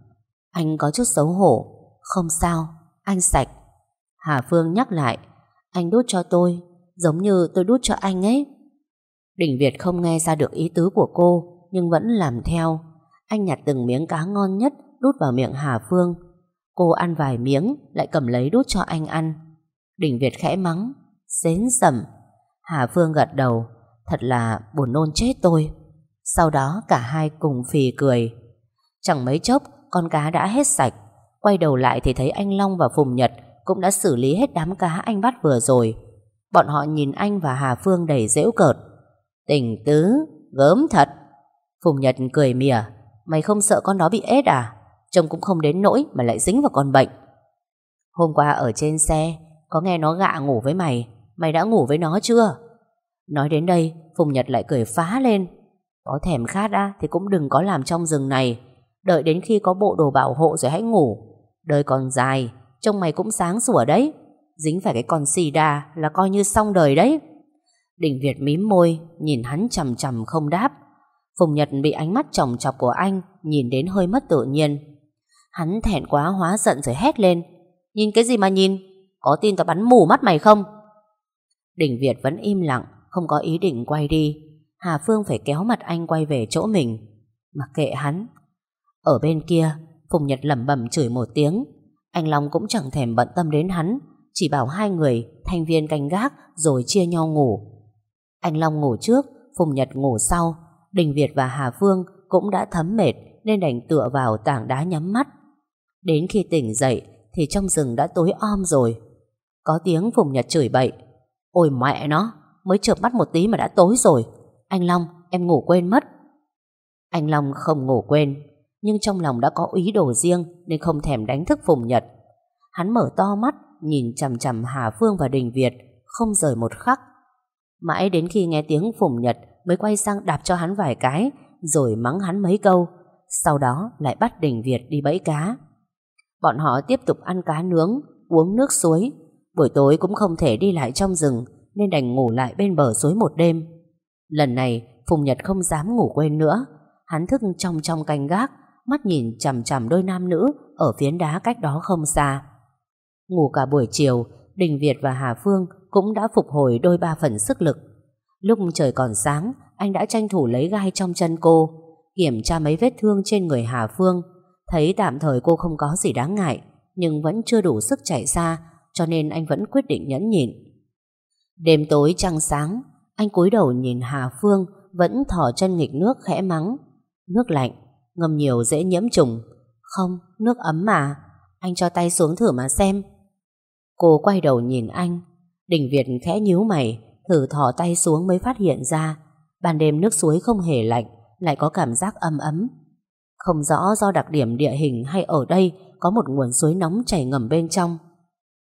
Anh có chút xấu hổ. Không sao, anh sạch. Hà Phương nhắc lại. Anh đút cho tôi, giống như tôi đút cho anh ấy. Đình Việt không nghe ra được ý tứ của cô, nhưng vẫn làm theo. Anh nhặt từng miếng cá ngon nhất đút vào miệng Hà Phương. Cô ăn vài miếng, lại cầm lấy đút cho anh ăn. Đình Việt khẽ mắng, xến sầm. Hà Phương gật đầu, thật là buồn nôn chết tôi. Sau đó cả hai cùng phì cười. Chẳng mấy chốc, con cá đã hết sạch. Quay đầu lại thì thấy anh Long và Phùng Nhật cũng đã xử lý hết đám cá anh bắt vừa rồi. Bọn họ nhìn anh và Hà Phương đầy dễu cợt. Tình tứ, gớm thật. Phùng Nhật cười mỉa. Mày không sợ con đó bị ết à? Trông cũng không đến nỗi mà lại dính vào con bệnh. Hôm qua ở trên xe, có nghe nó gạ ngủ với mày. Mày đã ngủ với nó chưa? Nói đến đây, Phùng Nhật lại cười phá lên. Có thèm khát á thì cũng đừng có làm trong rừng này. Đợi đến khi có bộ đồ bảo hộ rồi hãy ngủ. Đời còn dài, trông mày cũng sáng sủa đấy. Dính phải cái con xì đà là coi như xong đời đấy. Đình Việt mím môi, nhìn hắn chầm chầm không đáp. Phùng Nhật bị ánh mắt chồng chọc của anh nhìn đến hơi mất tự nhiên. Hắn thẹn quá hóa giận rồi hét lên. Nhìn cái gì mà nhìn? Có tin tao bắn mù mắt mày không? Đình Việt vẫn im lặng, không có ý định quay đi. Hà Phương phải kéo mặt anh quay về chỗ mình. Mặc kệ hắn. Ở bên kia, Phùng Nhật lẩm bẩm chửi một tiếng. Anh Long cũng chẳng thèm bận tâm đến hắn, chỉ bảo hai người thành viên canh gác rồi chia nhau ngủ. Anh Long ngủ trước, Phùng Nhật ngủ sau. Đình Việt và Hà Phương cũng đã thấm mệt nên đành tựa vào tảng đá nhắm mắt. Đến khi tỉnh dậy thì trong rừng đã tối om rồi. Có tiếng Phùng Nhật chửi bậy. Ôi mẹ nó, mới chợp mắt một tí mà đã tối rồi. Anh Long, em ngủ quên mất. Anh Long không ngủ quên, nhưng trong lòng đã có ý đồ riêng nên không thèm đánh thức Phùng Nhật. Hắn mở to mắt, nhìn chằm chằm Hà Phương và Đình Việt, không rời một khắc. Mãi đến khi nghe tiếng Phùng Nhật mới quay sang đạp cho hắn vài cái, rồi mắng hắn mấy câu, sau đó lại bắt Đình Việt đi bẫy cá. Bọn họ tiếp tục ăn cá nướng, uống nước suối. Buổi tối cũng không thể đi lại trong rừng, nên đành ngủ lại bên bờ suối một đêm. Lần này, Phùng Nhật không dám ngủ quên nữa. Hắn thức trong trong canh gác, mắt nhìn chằm chằm đôi nam nữ ở phiến đá cách đó không xa. Ngủ cả buổi chiều, Đình Việt và Hà Phương cũng đã phục hồi đôi ba phần sức lực. Lúc trời còn sáng, anh đã tranh thủ lấy gai trong chân cô, kiểm tra mấy vết thương trên người Hà Phương, thấy tạm thời cô không có gì đáng ngại, nhưng vẫn chưa đủ sức chạy xa, cho nên anh vẫn quyết định nhẫn nhịn. Đêm tối trăng sáng, anh cúi đầu nhìn Hà Phương vẫn thỏ chân nghịch nước khẽ mắng. Nước lạnh, ngâm nhiều dễ nhiễm trùng. Không, nước ấm mà. Anh cho tay xuống thử mà xem. Cô quay đầu nhìn anh. Đình Việt khẽ nhíu mày, thử thỏ tay xuống mới phát hiện ra. Ban đêm nước suối không hề lạnh, lại có cảm giác ấm ấm. Không rõ do đặc điểm địa hình hay ở đây có một nguồn suối nóng chảy ngầm bên trong.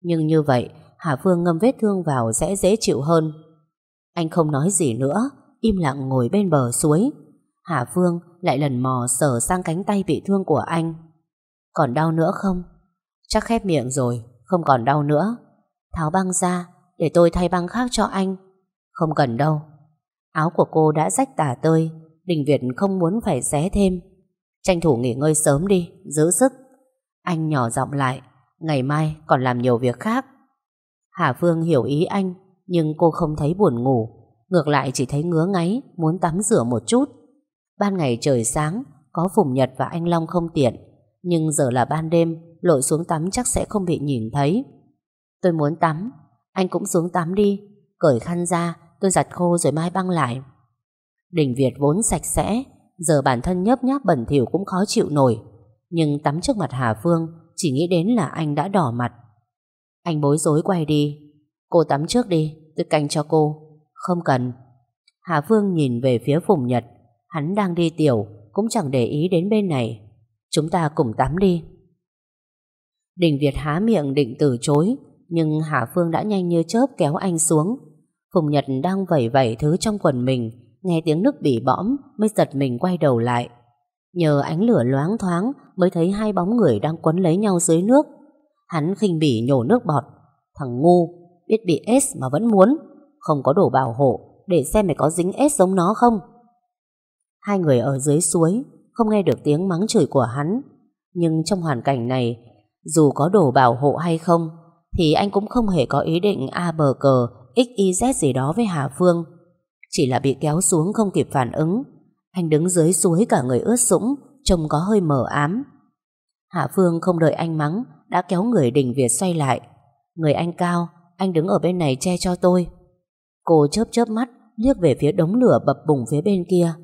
Nhưng như vậy, Hà Phương ngâm vết thương vào sẽ dễ chịu hơn. Anh không nói gì nữa, im lặng ngồi bên bờ suối. Hà Phương lại lần mò sờ sang cánh tay bị thương của anh. Còn đau nữa không? Chắc khép miệng rồi, không còn đau nữa. Tháo băng ra, để tôi thay băng khác cho anh. Không cần đâu. Áo của cô đã rách tả tơi, Đình Việt không muốn phải xé thêm. Tranh thủ nghỉ ngơi sớm đi, giữ sức. Anh nhỏ giọng lại, ngày mai còn làm nhiều việc khác. Hà Phương hiểu ý anh, nhưng cô không thấy buồn ngủ. Ngược lại chỉ thấy ngứa ngáy, muốn tắm rửa một chút. Ban ngày trời sáng, có Phùng Nhật và anh Long không tiện. Nhưng giờ là ban đêm, lội xuống tắm chắc sẽ không bị nhìn thấy. Tôi muốn tắm, anh cũng xuống tắm đi. Cởi khăn ra, tôi giặt khô rồi mai băng lại. Đình Việt vốn sạch sẽ, giờ bản thân nhấp nháp bẩn thỉu cũng khó chịu nổi. Nhưng tắm trước mặt Hà Phương, chỉ nghĩ đến là anh đã đỏ mặt. Anh bối rối quay đi. Cô tắm trước đi, tôi canh cho cô. Không cần. Hà Phương nhìn về phía Phùng Nhật. Hắn đang đi tiểu, cũng chẳng để ý đến bên này. Chúng ta cùng tắm đi. Đình Việt há miệng định từ chối, nhưng Hà Phương đã nhanh như chớp kéo anh xuống. Phùng Nhật đang vẩy vẩy thứ trong quần mình, nghe tiếng nước bỉ bõm mới giật mình quay đầu lại. Nhờ ánh lửa loáng thoáng mới thấy hai bóng người đang quấn lấy nhau dưới nước. Hắn khinh bỉ nhổ nước bọt. Thằng ngu, biết bị S mà vẫn muốn. Không có đồ bảo hộ, để xem mày có dính S giống nó không. Hai người ở dưới suối, không nghe được tiếng mắng chửi của hắn. Nhưng trong hoàn cảnh này, dù có đồ bảo hộ hay không, thì anh cũng không hề có ý định A bờ cờ, XYZ gì đó với Hà Phương. Chỉ là bị kéo xuống không kịp phản ứng. Anh đứng dưới suối cả người ướt sũng, trông có hơi mờ ám. Hạ Phương không đợi anh mắng, đã kéo người Đình Việt xoay lại. Người anh cao, anh đứng ở bên này che cho tôi. Cô chớp chớp mắt, liếc về phía đống lửa bập bùng phía bên kia.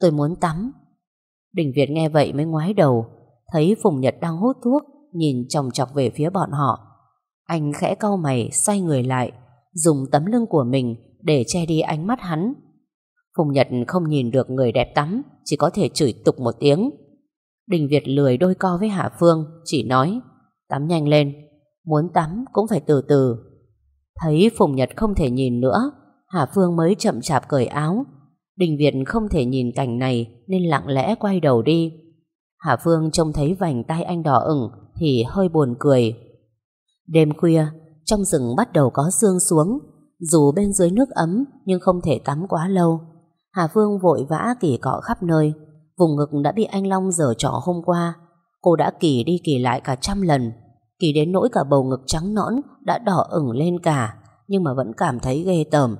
Tôi muốn tắm. Đình Việt nghe vậy mới ngoái đầu, thấy Phùng Nhật đang hút thuốc, nhìn chòng chọc về phía bọn họ. Anh khẽ cau mày, xoay người lại, dùng tấm lưng của mình để che đi ánh mắt hắn. Phùng Nhật không nhìn được người đẹp tắm, chỉ có thể chửi tục một tiếng. Đình Việt lười đôi co với Hạ Phương, chỉ nói, tắm nhanh lên, muốn tắm cũng phải từ từ. Thấy Phùng Nhật không thể nhìn nữa, Hạ Phương mới chậm chạp cởi áo. Đình Việt không thể nhìn cảnh này nên lặng lẽ quay đầu đi. Hạ Phương trông thấy vành tay anh đỏ ửng thì hơi buồn cười. Đêm khuya, trong rừng bắt đầu có sương xuống, dù bên dưới nước ấm nhưng không thể tắm quá lâu. Hà Phương vội vã kỳ cọ khắp nơi, vùng ngực đã bị anh Long dở trỏ hôm qua. Cô đã kỳ đi kỳ lại cả trăm lần, kỳ đến nỗi cả bầu ngực trắng nõn đã đỏ ửng lên cả, nhưng mà vẫn cảm thấy ghê tởm.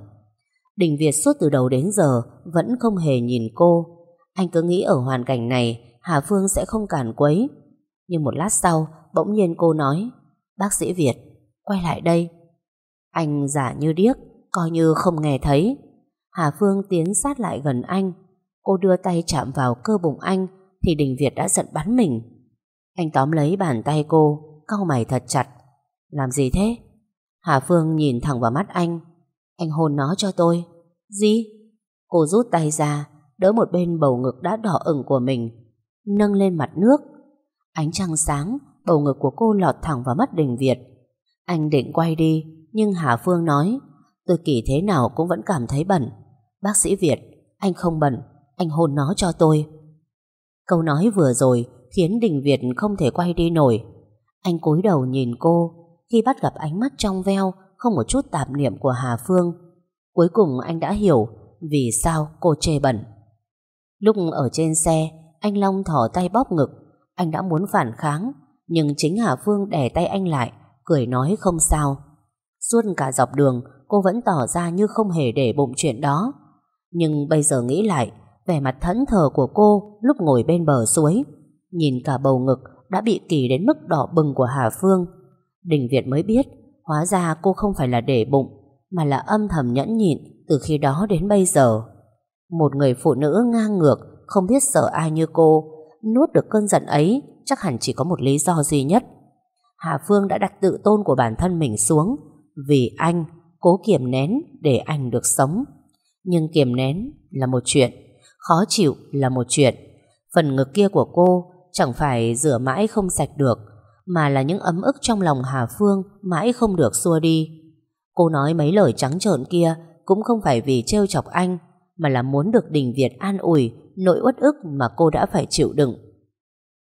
Đình Việt suốt từ đầu đến giờ vẫn không hề nhìn cô. Anh cứ nghĩ ở hoàn cảnh này Hà Phương sẽ không cản quấy. Nhưng một lát sau, bỗng nhiên cô nói Bác sĩ Việt, quay lại đây. Anh giả như điếc, coi như không nghe thấy. Hà Phương tiến sát lại gần anh. Cô đưa tay chạm vào cơ bụng anh thì Đình Việt đã giận bắn mình. Anh tóm lấy bàn tay cô, cau mày thật chặt. Làm gì thế? Hà Phương nhìn thẳng vào mắt anh. Anh hôn nó cho tôi. Gì? Cô rút tay ra, đỡ một bên bầu ngực đã đỏ ửng của mình, nâng lên mặt nước. Ánh trăng sáng, bầu ngực của cô lọt thẳng vào mắt Đình Việt. Anh định quay đi, nhưng Hà Phương nói, tôi kỳ thế nào cũng vẫn cảm thấy bẩn. Bác sĩ Việt, anh không bận, anh hôn nó cho tôi. Câu nói vừa rồi khiến Đình Việt không thể quay đi nổi. Anh cúi đầu nhìn cô, khi bắt gặp ánh mắt trong veo, không một chút tạp niệm của Hà Phương. Cuối cùng anh đã hiểu vì sao cô chê bẩn. Lúc ở trên xe, anh Long thỏ tay bóp ngực, anh đã muốn phản kháng, nhưng chính Hà Phương đè tay anh lại, cười nói không sao. Suốt cả dọc đường, cô vẫn tỏ ra như không hề để bụng chuyện đó. Nhưng bây giờ nghĩ lại, vẻ mặt thẫn thờ của cô lúc ngồi bên bờ suối, nhìn cả bầu ngực đã bị kỳ đến mức đỏ bừng của Hà Phương. Đình Việt mới biết, hóa ra cô không phải là để bụng, mà là âm thầm nhẫn nhịn từ khi đó đến bây giờ. Một người phụ nữ ngang ngược, không biết sợ ai như cô, nuốt được cơn giận ấy chắc hẳn chỉ có một lý do duy nhất. Hà Phương đã đặt tự tôn của bản thân mình xuống, vì anh cố kiềm nén để anh được sống. Nhưng kiềm nén là một chuyện, khó chịu là một chuyện. Phần ngực kia của cô chẳng phải rửa mãi không sạch được, mà là những ấm ức trong lòng Hà Phương mãi không được xua đi. Cô nói mấy lời trắng trợn kia cũng không phải vì trêu chọc anh, mà là muốn được Đình Việt an ủi nỗi uất ức mà cô đã phải chịu đựng.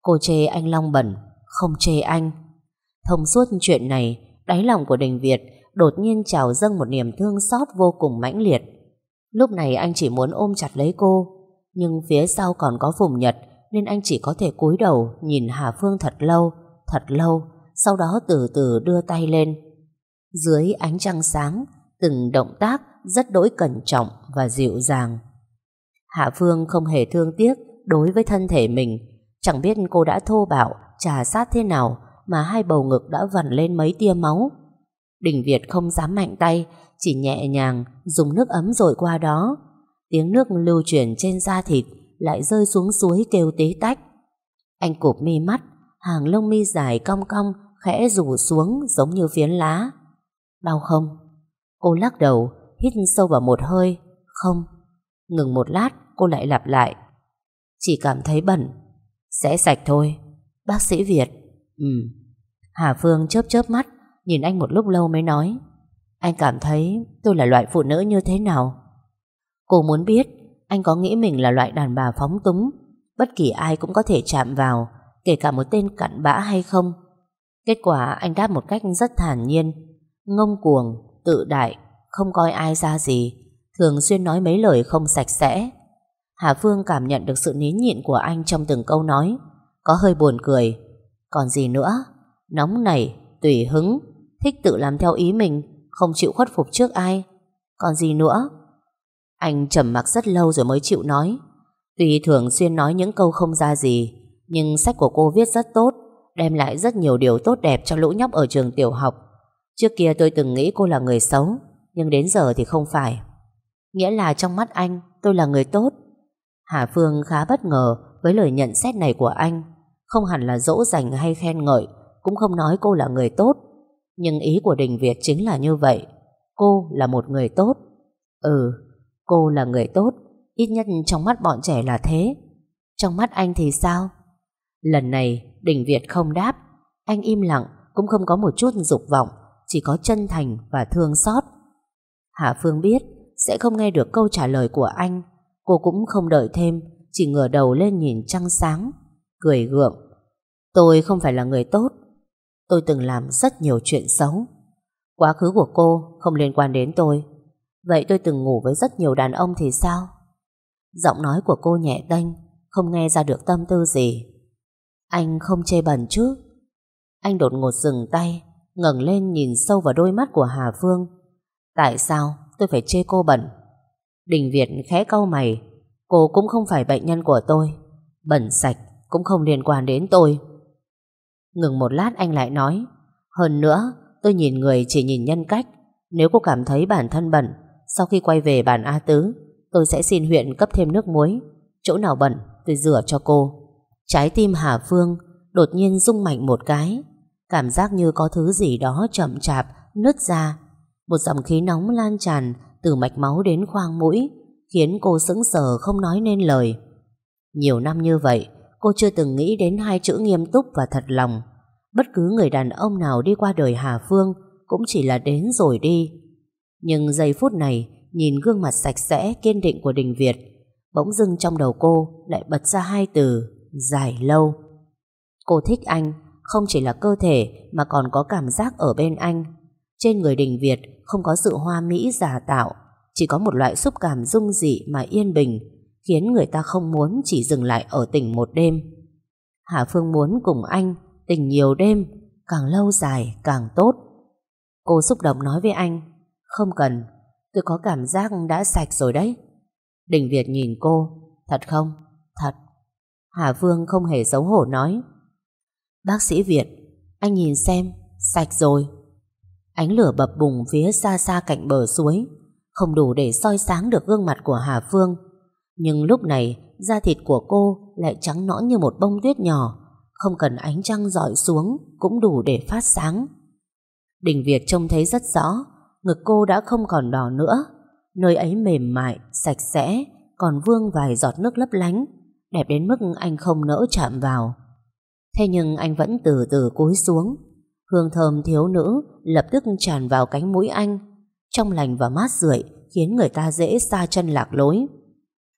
Cô chê anh Long bẩn, không chê anh. Thông suốt chuyện này, đáy lòng của Đình Việt đột nhiên trào dâng một niềm thương xót vô cùng mãnh liệt. Lúc này anh chỉ muốn ôm chặt lấy cô, Nhưng phía sau còn có Phùng Nhật Nên anh chỉ có thể cúi đầu Nhìn Hà Phương thật lâu Thật lâu Sau đó từ từ đưa tay lên. Dưới ánh trăng sáng Từng động tác rất đỗi cẩn trọng Và dịu dàng. Hạ Phương không hề thương tiếc Đối với thân thể mình Chẳng biết cô đã thô bạo Trà sát thế nào Mà hai bầu ngực đã vằn lên mấy tia máu. Đình Việt không dám mạnh tay chỉ nhẹ nhàng dùng nước ấm rồi qua đó. Tiếng nước lưu chuyển trên da thịt Lại rơi xuống suối kêu tí tách. Anh cụp mi mắt, Hàng lông mi dài cong cong Khẽ rủ xuống giống như phiến lá. Đau không? Cô lắc đầu, Hít sâu vào một hơi. Không. Ngừng một lát, cô lại lặp lại. Chỉ cảm thấy bẩn. Sẽ sạch thôi. Bác sĩ Việt. Ừ. Hà Phương chớp chớp mắt, Nhìn anh một lúc lâu mới nói. Anh cảm thấy tôi là loại phụ nữ như thế nào? Cô muốn biết Anh có nghĩ mình là loại đàn bà phóng túng Bất kỳ ai cũng có thể chạm vào Kể cả một tên cặn bã hay không? Kết quả anh đáp một cách rất thản nhiên Ngông cuồng, tự đại Không coi ai ra gì Thường xuyên nói mấy lời không sạch sẽ. Hà Phương cảm nhận được sự nín nhịn của anh Trong từng câu nói Có hơi buồn cười. Còn gì nữa? Nóng nảy, tùy hứng Thích tự làm theo ý mình. Không chịu khuất phục trước ai. Còn gì nữa? Anh trầm mặc rất lâu rồi mới chịu nói. Tuy thường xuyên nói những câu không ra gì, Nhưng sách của cô viết rất tốt, Đem lại rất nhiều điều tốt đẹp cho lũ nhóc ở trường tiểu học. Trước kia tôi từng nghĩ cô là người xấu, Nhưng đến giờ thì không phải. Nghĩa là trong mắt anh, tôi là người tốt. Hà Phương khá bất ngờ Với lời nhận xét này của anh. Không hẳn là dỗ dành hay khen ngợi, Cũng không nói cô là người tốt. Nhưng ý của Đình Việt chính là như vậy. Cô là một người tốt. Ừ Cô là người tốt. Ít nhất trong mắt bọn trẻ là thế. Trong mắt anh thì sao? Lần này, Đình Việt không đáp. Anh im lặng, cũng không có một chút dục vọng, Chỉ có chân thành và thương xót. Hạ Phương biết Sẽ không nghe được câu trả lời của anh. Cô cũng không đợi thêm, Chỉ ngửa đầu lên nhìn trăng sáng, Cười gượng. Tôi không phải là người tốt Tôi từng làm rất nhiều chuyện xấu. Quá khứ của cô không liên quan đến tôi. Vậy tôi từng ngủ với rất nhiều đàn ông thì sao? Giọng nói của cô nhẹ tênh, Không nghe ra được tâm tư gì. Anh không chê bẩn chứ? Anh đột ngột dừng tay, ngẩng lên nhìn sâu vào đôi mắt của Hà Phương. Tại sao tôi phải chê cô bẩn? Đình Việt khẽ cau mày. Cô cũng không phải bệnh nhân của tôi. Bẩn sạch cũng không liên quan đến tôi. Ngừng một lát anh lại nói, Hơn nữa, tôi nhìn người chỉ nhìn nhân cách. Nếu cô cảm thấy bản thân bẩn, Sau khi quay về bản A Tứ, Tôi sẽ xin huyện cấp thêm nước muối. Chỗ nào bẩn, tôi rửa cho cô. Trái tim Hà Phương Đột nhiên rung mạnh một cái. Cảm giác như có thứ gì đó chậm chạp Nứt ra. Một dòng khí nóng lan tràn Từ mạch máu đến khoang mũi, Khiến cô sững sờ không nói nên lời. Nhiều năm như vậy Cô chưa từng nghĩ đến hai chữ nghiêm túc và thật lòng. Bất cứ người đàn ông nào đi qua đời Hà Phương Cũng chỉ là đến rồi đi. Nhưng giây phút này, Nhìn gương mặt sạch sẽ, kiên định của Đình Việt, Bỗng dưng trong đầu cô Lại bật ra hai từ, Dài lâu. Cô thích anh, Không chỉ là cơ thể Mà còn có cảm giác ở bên anh. Trên người Đình Việt không có sự hoa mỹ giả tạo, Chỉ có một loại xúc cảm dung dị mà yên bình Khiến người ta không muốn chỉ dừng lại ở tỉnh một đêm. Hà Phương muốn cùng anh Tình nhiều đêm, Càng lâu dài càng tốt. Cô xúc động nói với anh, Không cần, Tôi có cảm giác đã sạch rồi đấy. Đình Việt nhìn cô, Thật không? Thật. Hà Phương không hề xấu hổ nói, Bác sĩ Việt, Anh nhìn xem, Sạch rồi. Ánh lửa bập bùng phía xa xa cạnh bờ suối, Không đủ để soi sáng được gương mặt của Hà Phương. Nhưng lúc này Da thịt của cô lại trắng nõn như một bông tuyết nhỏ. Không cần ánh trăng dọi xuống Cũng đủ để phát sáng. Đình Việt trông thấy rất rõ Ngực cô đã không còn đỏ nữa. Nơi ấy mềm mại, sạch sẽ Còn vương vài giọt nước lấp lánh. Đẹp đến mức anh không nỡ chạm vào. Thế nhưng anh vẫn từ từ cúi xuống. Hương thơm thiếu nữ Lập tức tràn vào cánh mũi anh. Trong lành và mát rượi Khiến người ta dễ xa chân lạc lối.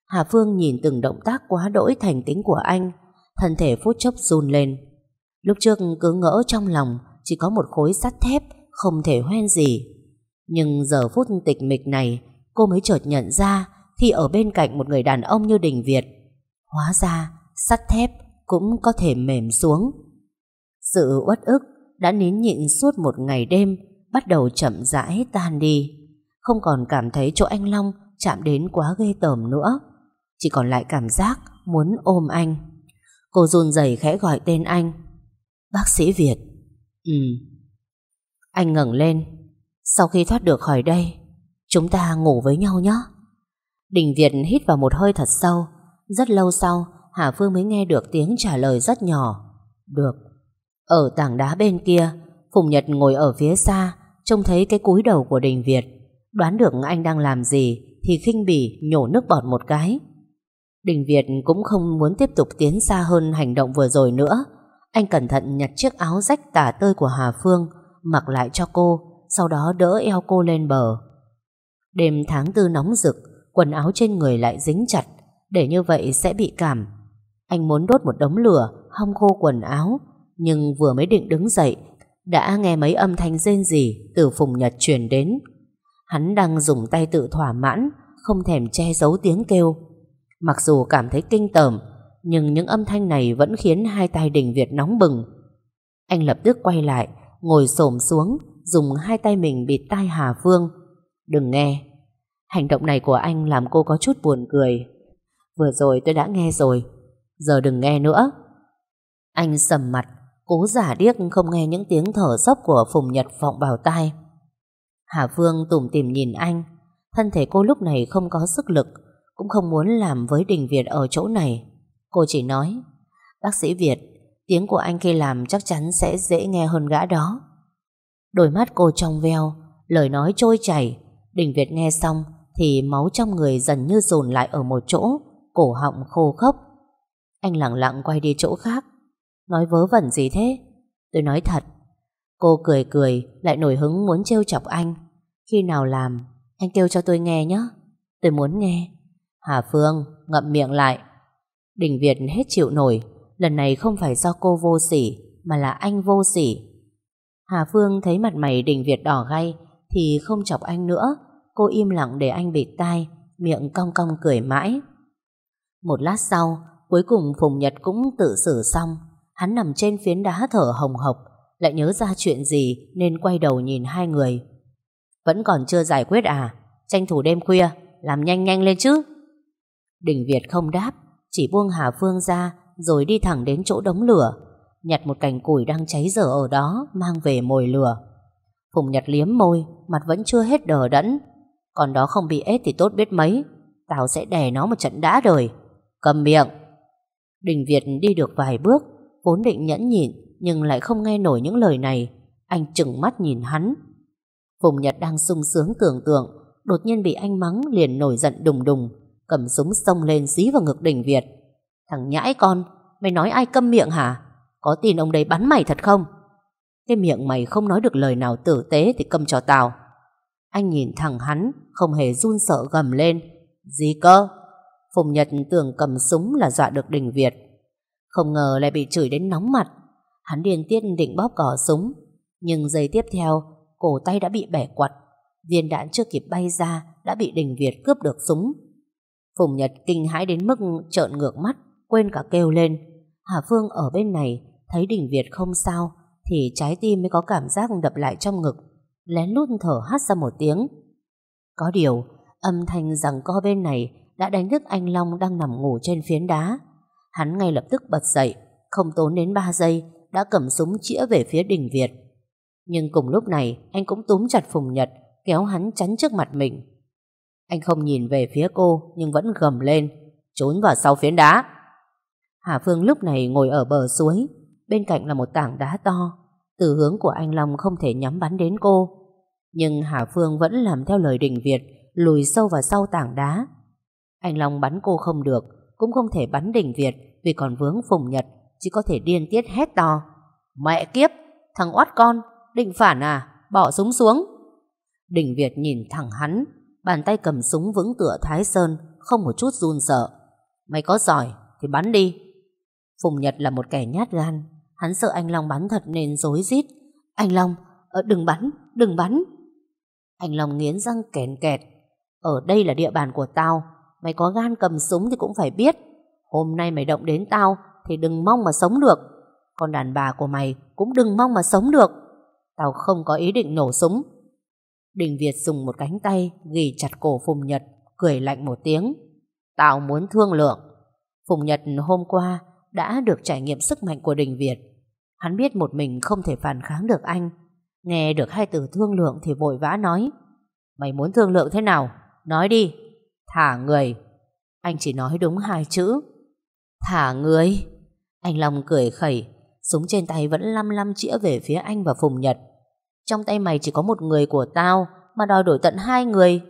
Hà Phương nhìn từng động tác quá đỗi thành tính của anh, Thân thể phút chốc run lên. Lúc trước cứ ngỡ trong lòng, Chỉ có một khối sắt thép, Không thể hoen gì. Nhưng giờ phút tịch mịch này, Cô mới chợt nhận ra khi ở bên cạnh một người đàn ông như Đình Việt. Hóa ra, Sắt thép cũng có thể mềm xuống. Sự uất ức Đã nín nhịn suốt một ngày đêm, Bắt đầu chậm rãi tan đi. Không còn cảm thấy chỗ anh Long Chạm đến quá ghê tởm nữa. Chỉ còn lại cảm giác Muốn ôm anh. Cô run rẩy khẽ gọi tên anh. Bác sĩ Việt. Ừ. Anh ngẩng lên. Sau khi thoát được khỏi đây, Chúng ta ngủ với nhau nhé. Đình Việt hít vào một hơi thật sâu. Rất lâu sau, Hà Phương mới nghe được tiếng trả lời rất nhỏ. Được. Ở tảng đá bên kia, Phùng Nhật ngồi ở phía xa, Trông thấy cái cúi đầu của Đình Việt. Đoán được anh đang làm gì Thì khinh bỉ nhổ nước bọt một cái. Đình Việt cũng không muốn tiếp tục tiến xa hơn hành động vừa rồi nữa. Anh cẩn thận nhặt chiếc áo rách tả tơi của Hà Phương, Mặc lại cho cô, Sau đó đỡ eo cô lên bờ. Đêm tháng tư nóng rực, Quần áo trên người lại dính chặt, Để như vậy sẽ bị cảm. Anh muốn đốt một đống lửa, Hong khô quần áo, Nhưng vừa mới định đứng dậy, Đã nghe mấy âm thanh rên rỉ Từ Phùng Nhật truyền đến. Hắn đang dùng tay tự thỏa mãn, Không thèm che giấu tiếng kêu. Mặc dù cảm thấy kinh tởm, Nhưng những âm thanh này vẫn khiến Hai tay đình Việt nóng bừng. Anh lập tức quay lại, Ngồi xổm xuống, Dùng hai tay mình bịt tai Hà Phương. Đừng nghe. Hành động này của anh làm cô có chút buồn cười. Vừa rồi tôi đã nghe rồi, Giờ đừng nghe nữa. Anh sầm mặt, Cố giả điếc không nghe những tiếng thở dốc Của Phùng Nhật vọng vào tai. Hà Phương tủm tìm nhìn anh, Thân thể cô lúc này không có sức lực. Cũng không muốn làm với Đình Việt ở chỗ này Cô chỉ nói Bác sĩ Việt Tiếng của anh khi làm chắc chắn sẽ dễ nghe hơn gã đó Đôi mắt cô trong veo Lời nói trôi chảy Đình Việt nghe xong thì máu trong người dần như dồn lại ở một chỗ, cổ họng khô khốc. Anh lặng lặng quay đi chỗ khác. Nói vớ vẩn gì thế? Tôi nói thật. Cô cười cười, lại nổi hứng muốn trêu chọc anh. Khi nào làm, anh kêu cho tôi nghe nhé. Tôi muốn nghe. Hà Phương, ngậm miệng lại. Đình Việt hết chịu nổi. Lần này không phải do cô vô sỉ, mà là anh vô sỉ. Hà Phương thấy mặt mày Đình Việt đỏ gay, thì không chọc anh nữa, Cô im lặng để anh bịt tai Miệng cong cong cười mãi Một lát sau Cuối cùng Phùng Nhật cũng tự xử xong Hắn nằm trên phiến đá thở hồng hộc Lại nhớ ra chuyện gì Nên quay đầu nhìn hai người Vẫn còn chưa giải quyết à Tranh thủ đêm khuya Làm nhanh nhanh lên chứ Đình Việt không đáp, Chỉ buông Hà Phương ra, Rồi đi thẳng đến chỗ đống lửa. Nhặt một cành củi đang cháy dở ở đó, Mang về mồi lửa. Phùng Nhật liếm môi, Mặt vẫn chưa hết đờ đẫn. Còn đó không bị ết thì tốt biết mấy, Tao sẽ đè nó một trận đã đời. Cầm miệng. Đình Việt đi được vài bước, Vốn định nhẫn nhịn, Nhưng lại không nghe nổi những lời này. Anh chừng mắt nhìn hắn. Phùng Nhật đang sung sướng tưởng tượng, Đột nhiên bị anh mắng liền nổi giận đùng đùng. Cầm súng xông lên dí vào ngực Đình Việt. Thằng nhãi con, Mày nói ai câm miệng hả? Có tin ông đây bắn mày thật không? Cái miệng mày không nói được lời nào tử tế Thì câm cho tao. Anh nhìn thẳng hắn, Không hề run sợ gầm lên. Gì cơ? Phùng Nhật tưởng cầm súng là dọa được Đình Việt. Không ngờ lại bị chửi đến nóng mặt. Hắn điên tiết định bóp cỏ súng. Nhưng giây tiếp theo, Cổ tay đã bị bẻ quặt Viên đạn chưa kịp bay ra, Đã bị Đình Việt cướp được súng. Phùng Nhật kinh hãi đến mức trợn ngược mắt Quên cả kêu lên Hà Phương ở bên này Thấy Đình Việt không sao Thì trái tim mới có cảm giác đập lại trong ngực lén lút thở hắt ra một tiếng. Có điều, âm thanh rằng co bên này đã đánh thức anh Long đang nằm ngủ trên phiến đá. Hắn ngay lập tức bật dậy, không tốn đến 3 giây, đã cầm súng chĩa về phía đình Việt. Nhưng cùng lúc này, anh cũng túm chặt Phùng Nhật, kéo hắn chắn trước mặt mình. Anh không nhìn về phía cô, nhưng vẫn gầm lên, trốn vào sau phiến đá. Hà Phương lúc này ngồi ở bờ suối, bên cạnh là một tảng đá to, từ hướng của anh Long không thể nhắm bắn đến cô. Nhưng Hà Phương vẫn làm theo lời đình Việt, lùi sâu vào sau tảng đá. Anh Long bắn cô không được, cũng không thể bắn đình Việt vì còn vướng Phùng Nhật, chỉ có thể điên tiết hét to. Mẹ kiếp, thằng oát con, định phản à, bỏ súng xuống. Đình Việt nhìn thẳng hắn, bàn tay cầm súng vững tựa Thái Sơn, không một chút run sợ. Mày có giỏi thì bắn đi. Phùng Nhật là một kẻ nhát gan, Hắn sợ anh Long bắn thật nên dối rít. Anh Long, ờ, đừng bắn, đừng bắn. Anh Long nghiến răng kèn kẹt. Ở đây là địa bàn của tao Mày có gan cầm súng thì cũng phải biết. Hôm nay mày động đến tao Thì đừng mong mà sống được. Còn đàn bà của mày cũng đừng mong mà sống được. Tao không có ý định nổ súng. Đình Việt dùng một cánh tay Ghi chặt cổ Phùng Nhật, Cười lạnh một tiếng. Tao muốn thương lượng. Phùng Nhật hôm qua đã được trải nghiệm sức mạnh của Đình Việt. Hắn biết một mình không thể phản kháng được anh. Nghe được hai từ thương lượng thì vội vã nói, Mày muốn thương lượng thế nào? Nói đi. Thả người. Anh chỉ nói đúng hai chữ. Thả người. Anh Long cười khẩy, Súng trên tay vẫn lăm lăm chĩa về phía anh và Phùng Nhật. Trong tay mày chỉ có một người của tao, Mà đòi đổi tận hai người.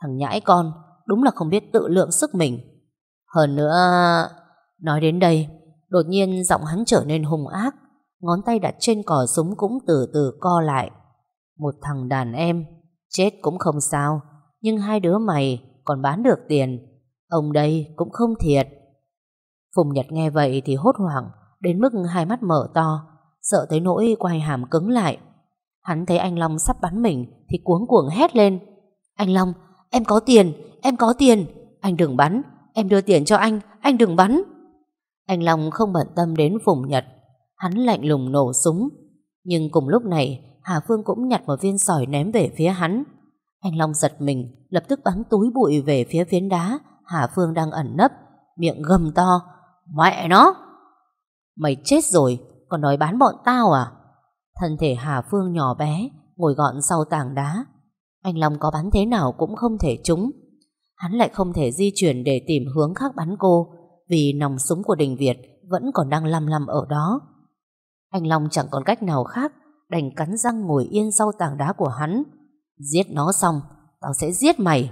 Thằng nhãi con, Đúng là không biết tự lượng sức mình. Hơn nữa, Nói đến đây, Đột nhiên giọng hắn trở nên hung ác, Ngón tay đặt trên cò súng cũng từ từ co lại. Một thằng đàn em, Chết cũng không sao, Nhưng hai đứa mày còn bán được tiền, Ông đây cũng không thiệt. Phùng Nhật nghe vậy thì hốt hoảng, Đến mức hai mắt mở to, Sợ tới nỗi quay hàm cứng lại. Hắn thấy anh Long sắp bắn mình Thì cuống cuồng hét lên. Anh Long, em có tiền, em có tiền. Anh đừng bắn, em đưa tiền cho anh Anh đừng bắn. Anh Long không bận tâm đến Phùng Nhật. Hắn lạnh lùng nổ súng. Nhưng cùng lúc này Hà Phương cũng nhặt một viên sỏi ném về phía hắn. Anh Long giật mình Lập tức bắn túi bụi về phía phiến đá. Hà Phương đang ẩn nấp Miệng gầm to Mẹ nó! Mày chết rồi Còn nói bán bọn tao à? Thân thể Hà Phương nhỏ bé, Ngồi gọn sau tảng đá. Anh Long có bắn thế nào cũng không thể trúng. Hắn lại không thể di chuyển để tìm hướng khác bắn cô, Vì nòng súng của Đình Việt Vẫn còn đang lăm lăm ở đó. Anh Long chẳng còn cách nào khác, Đành cắn răng ngồi yên sau tảng đá của hắn. Giết nó xong, Tao sẽ giết mày.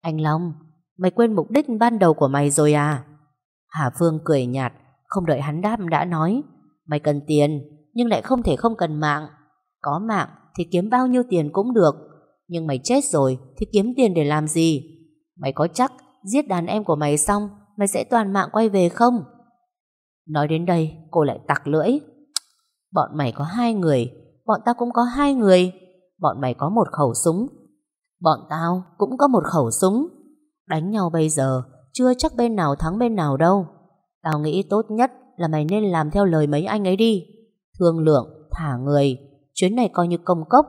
Anh Long, Mày quên mục đích ban đầu của mày rồi à? Hà Phương cười nhạt, Không đợi hắn đáp đã nói. Mày cần tiền nhưng lại không thể không cần mạng. Có mạng thì kiếm bao nhiêu tiền cũng được, Nhưng mày chết rồi Thì kiếm tiền để làm gì? Mày có chắc giết đàn em của mày xong Mày sẽ toàn mạng quay về không? Nói đến đây, cô lại tặc lưỡi. Bọn mày có hai người, Bọn tao cũng có hai người. Bọn mày có một khẩu súng, Bọn tao cũng có một khẩu súng. Đánh nhau bây giờ, Chưa chắc bên nào thắng bên nào đâu. Tao nghĩ tốt nhất là mày nên làm theo lời mấy anh ấy đi. Thương lượng, thả người. Chuyến này coi như công cốc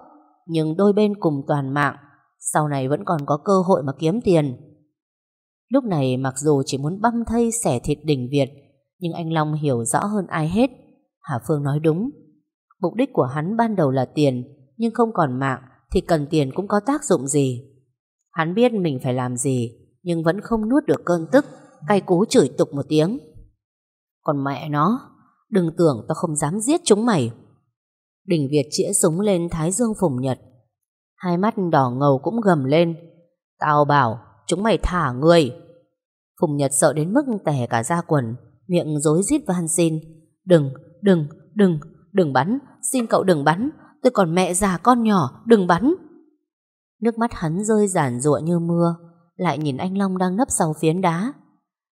Nhưng đôi bên cùng toàn mạng. Sau này vẫn còn có cơ hội mà kiếm tiền. Lúc này mặc dù chỉ muốn băm thây xẻ thịt đỉnh Việt Nhưng anh Long hiểu rõ hơn ai hết. Hà Phương nói đúng. Mục đích của hắn ban đầu là tiền Nhưng không còn mạng Thì cần tiền cũng có tác dụng gì? Hắn biết mình phải làm gì Nhưng vẫn không nuốt được cơn tức Cay cú chửi tục một tiếng. Còn mẹ nó Đừng tưởng tao không dám giết chúng mày. Đình Việt chĩa súng lên Thái Dương Phùng Nhật. Hai mắt đỏ ngầu cũng gầm lên. Tao bảo Chúng mày thả người. Phùng Nhật sợ đến mức tẻ cả da quần Miệng rối rít van xin. Đừng, đừng, đừng, đừng bắn. Xin cậu đừng bắn. Tôi còn mẹ già con nhỏ, đừng bắn. Nước mắt hắn rơi giản rụa như mưa Lại nhìn anh Long đang nấp sau phiến đá.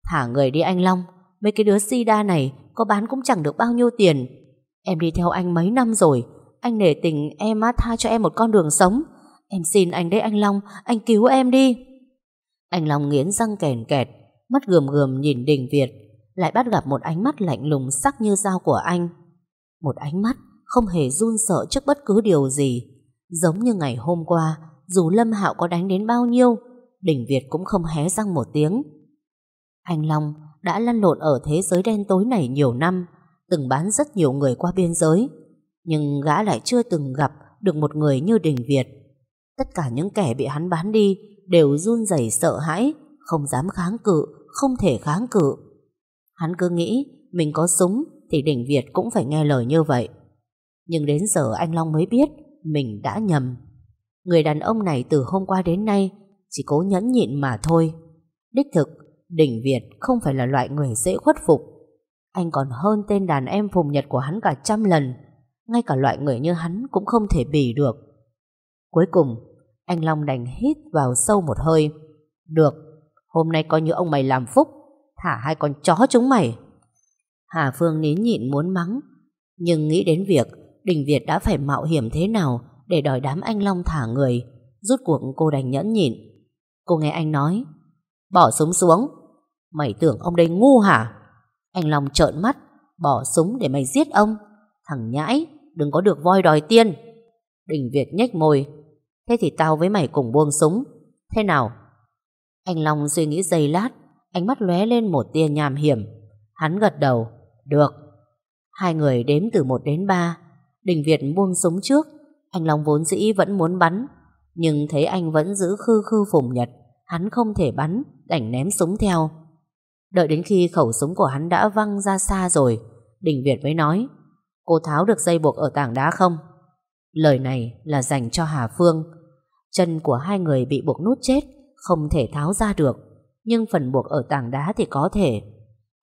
Thả người đi anh Long. Mấy cái đứa si đa này có bán cũng chẳng được bao nhiêu tiền. Em đi theo anh mấy năm rồi. Anh nể tình em á, tha cho em một con đường sống. Em xin anh đấy anh Long, Anh cứu em đi. Anh Long nghiến răng kèn kẹt, Mắt gườm gườm nhìn Đình Việt, Lại bắt gặp một ánh mắt lạnh lùng sắc như dao của anh. Một ánh mắt không hề run sợ trước bất cứ điều gì, Giống như ngày hôm qua, Dù Lâm Hạo có đánh đến bao nhiêu, Đình Việt cũng không hé răng một tiếng. Anh Long đã lăn lộn ở thế giới đen tối này nhiều năm từng bán rất nhiều người qua biên giới, nhưng gã lại chưa từng gặp được một người như Đình Việt. Tất cả những kẻ bị hắn bán đi đều run rẩy sợ hãi, không dám kháng cự, không thể kháng cự. Hắn cứ nghĩ mình có súng thì Đình Việt cũng phải nghe lời như vậy. Nhưng đến giờ anh Long mới biết mình đã nhầm. Người đàn ông này từ hôm qua đến nay chỉ cố nhẫn nhịn mà thôi. Đích thực, Đình Việt không phải là loại người dễ khuất phục. Anh còn hơn tên đàn em phùng nhật của hắn cả trăm lần, Ngay cả loại người như hắn Cũng không thể bì được. Cuối cùng, Anh Long đành hít vào sâu một hơi. Được, Hôm nay coi như ông mày làm phúc, Thả hai con chó chúng mày. Hà Phương nín nhịn muốn mắng, Nhưng nghĩ đến việc Đình Việt đã phải mạo hiểm thế nào Để đòi đám anh Long thả người Rút cuộc cô đành nhẫn nhịn. Cô nghe anh nói Bỏ súng xuống. Mày tưởng ông đây ngu hả? Anh Long trợn mắt, Bỏ súng để mày giết ông. Thằng nhãi, đừng có được voi đòi tiên Đình Việt nhếch môi. Thế thì tao với mày cùng buông súng. Thế nào? Anh Long suy nghĩ giây lát, Ánh mắt lóe lên một tia nham hiểm. Hắn gật đầu. Được. Hai người đếm từ 1 đến 3 Đình Việt buông súng trước. Anh Long vốn dĩ vẫn muốn bắn, Nhưng thấy anh vẫn giữ khư khư phùng nhật. Hắn không thể bắn, Đành ném súng theo. Đợi đến khi khẩu súng của hắn đã văng ra xa rồi, Đình Việt mới nói, Cô tháo được dây buộc ở tảng đá không? Lời này là dành cho Hà Phương. Chân của hai người bị buộc nút chết, Không thể tháo ra được, Nhưng phần buộc ở tảng đá thì có thể.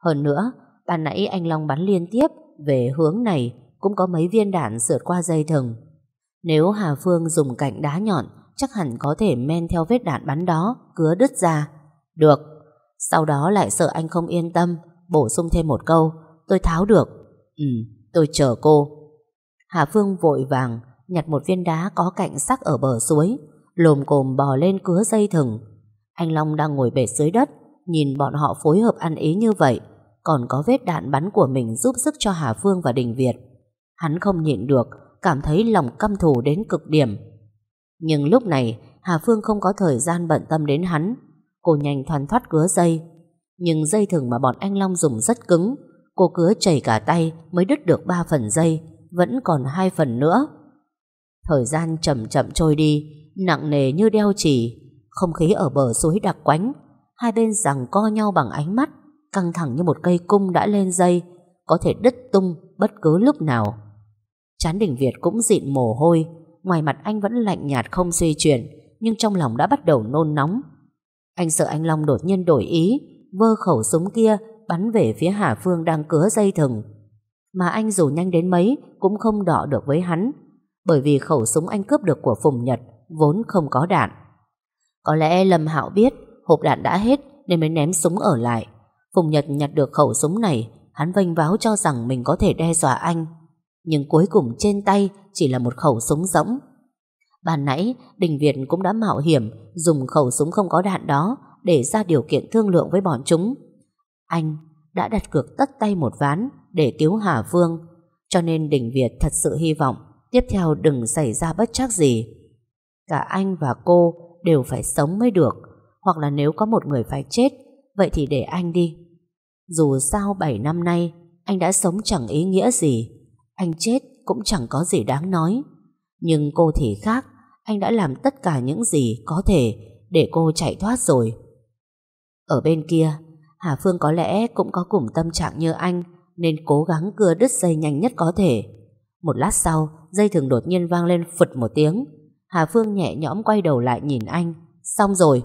Hơn nữa, Ban nãy anh Long bắn liên tiếp, Về hướng này Cũng có mấy viên đạn sượt qua dây thừng. Nếu Hà Phương dùng cạnh đá nhọn Chắc hẳn có thể men theo vết đạn bắn đó Cứa đứt ra Được Sau đó lại sợ anh không yên tâm Bổ sung thêm một câu Tôi tháo được Ừ tôi chờ cô Hà Phương vội vàng nhặt một viên đá có cạnh sắc ở bờ suối, lồm cồm bò lên cứa dây thừng. Anh Long đang ngồi bệt dưới đất, nhìn bọn họ phối hợp ăn ý như vậy, còn có vết đạn bắn của mình giúp sức cho Hà Phương và Đình Việt. Hắn không nhịn được, cảm thấy lòng căm thù đến cực điểm. Nhưng lúc này, Hà Phương không có thời gian bận tâm đến hắn. Cô nhanh thoăn thoát cứa dây. Nhưng dây thừng mà bọn anh Long dùng rất cứng. Cô cứa chảy cả tay mới đứt được ba phần dây, vẫn còn hai phần nữa. Thời gian chậm chậm trôi đi, nặng nề như đeo chỉ, không khí ở bờ suối đặc quánh, hai bên rằng co nhau bằng ánh mắt, căng thẳng như một cây cung đã lên dây, có thể đứt tung bất cứ lúc nào. Chán đỉnh Việt cũng dịn mồ hôi, ngoài mặt anh vẫn lạnh nhạt không suy chuyển, nhưng trong lòng đã bắt đầu nôn nóng. Anh sợ anh Long đột nhiên đổi ý, vơ khẩu súng kia bắn về phía Hà Phương đang cứa dây thừng. Mà anh dù nhanh đến mấy cũng không đọ được với hắn, bởi vì khẩu súng anh cướp được của Phùng Nhật vốn không có đạn. Có lẽ Lâm Hạo biết hộp đạn đã hết nên mới ném súng ở lại. Phùng Nhật nhặt được khẩu súng này, hắn vênh váo cho rằng mình có thể đe dọa anh. Nhưng cuối cùng trên tay chỉ là một khẩu súng rỗng. Ban nãy, Đình Việt cũng đã mạo hiểm dùng khẩu súng không có đạn đó để ra điều kiện thương lượng với bọn chúng. Anh đã đặt cược tất tay một ván để cứu Hà Phương, cho nên Đình Việt thật sự hy vọng Tiếp theo đừng xảy ra bất chắc gì Cả anh và cô đều phải sống mới được Hoặc là nếu có một người phải chết Vậy thì để anh đi Dù sao 7 năm nay Anh đã sống chẳng ý nghĩa gì anh chết cũng chẳng có gì đáng nói Nhưng cô thì khác Anh đã làm tất cả những gì có thể Để cô chạy thoát rồi Ở bên kia Hà Phương có lẽ cũng có cùng tâm trạng như anh Nên cố gắng cưa đứt dây nhanh nhất có thể Một lát sau dây thừng đột nhiên vang lên phật một tiếng. Hà Phương nhẹ nhõm quay đầu lại nhìn anh. Xong rồi.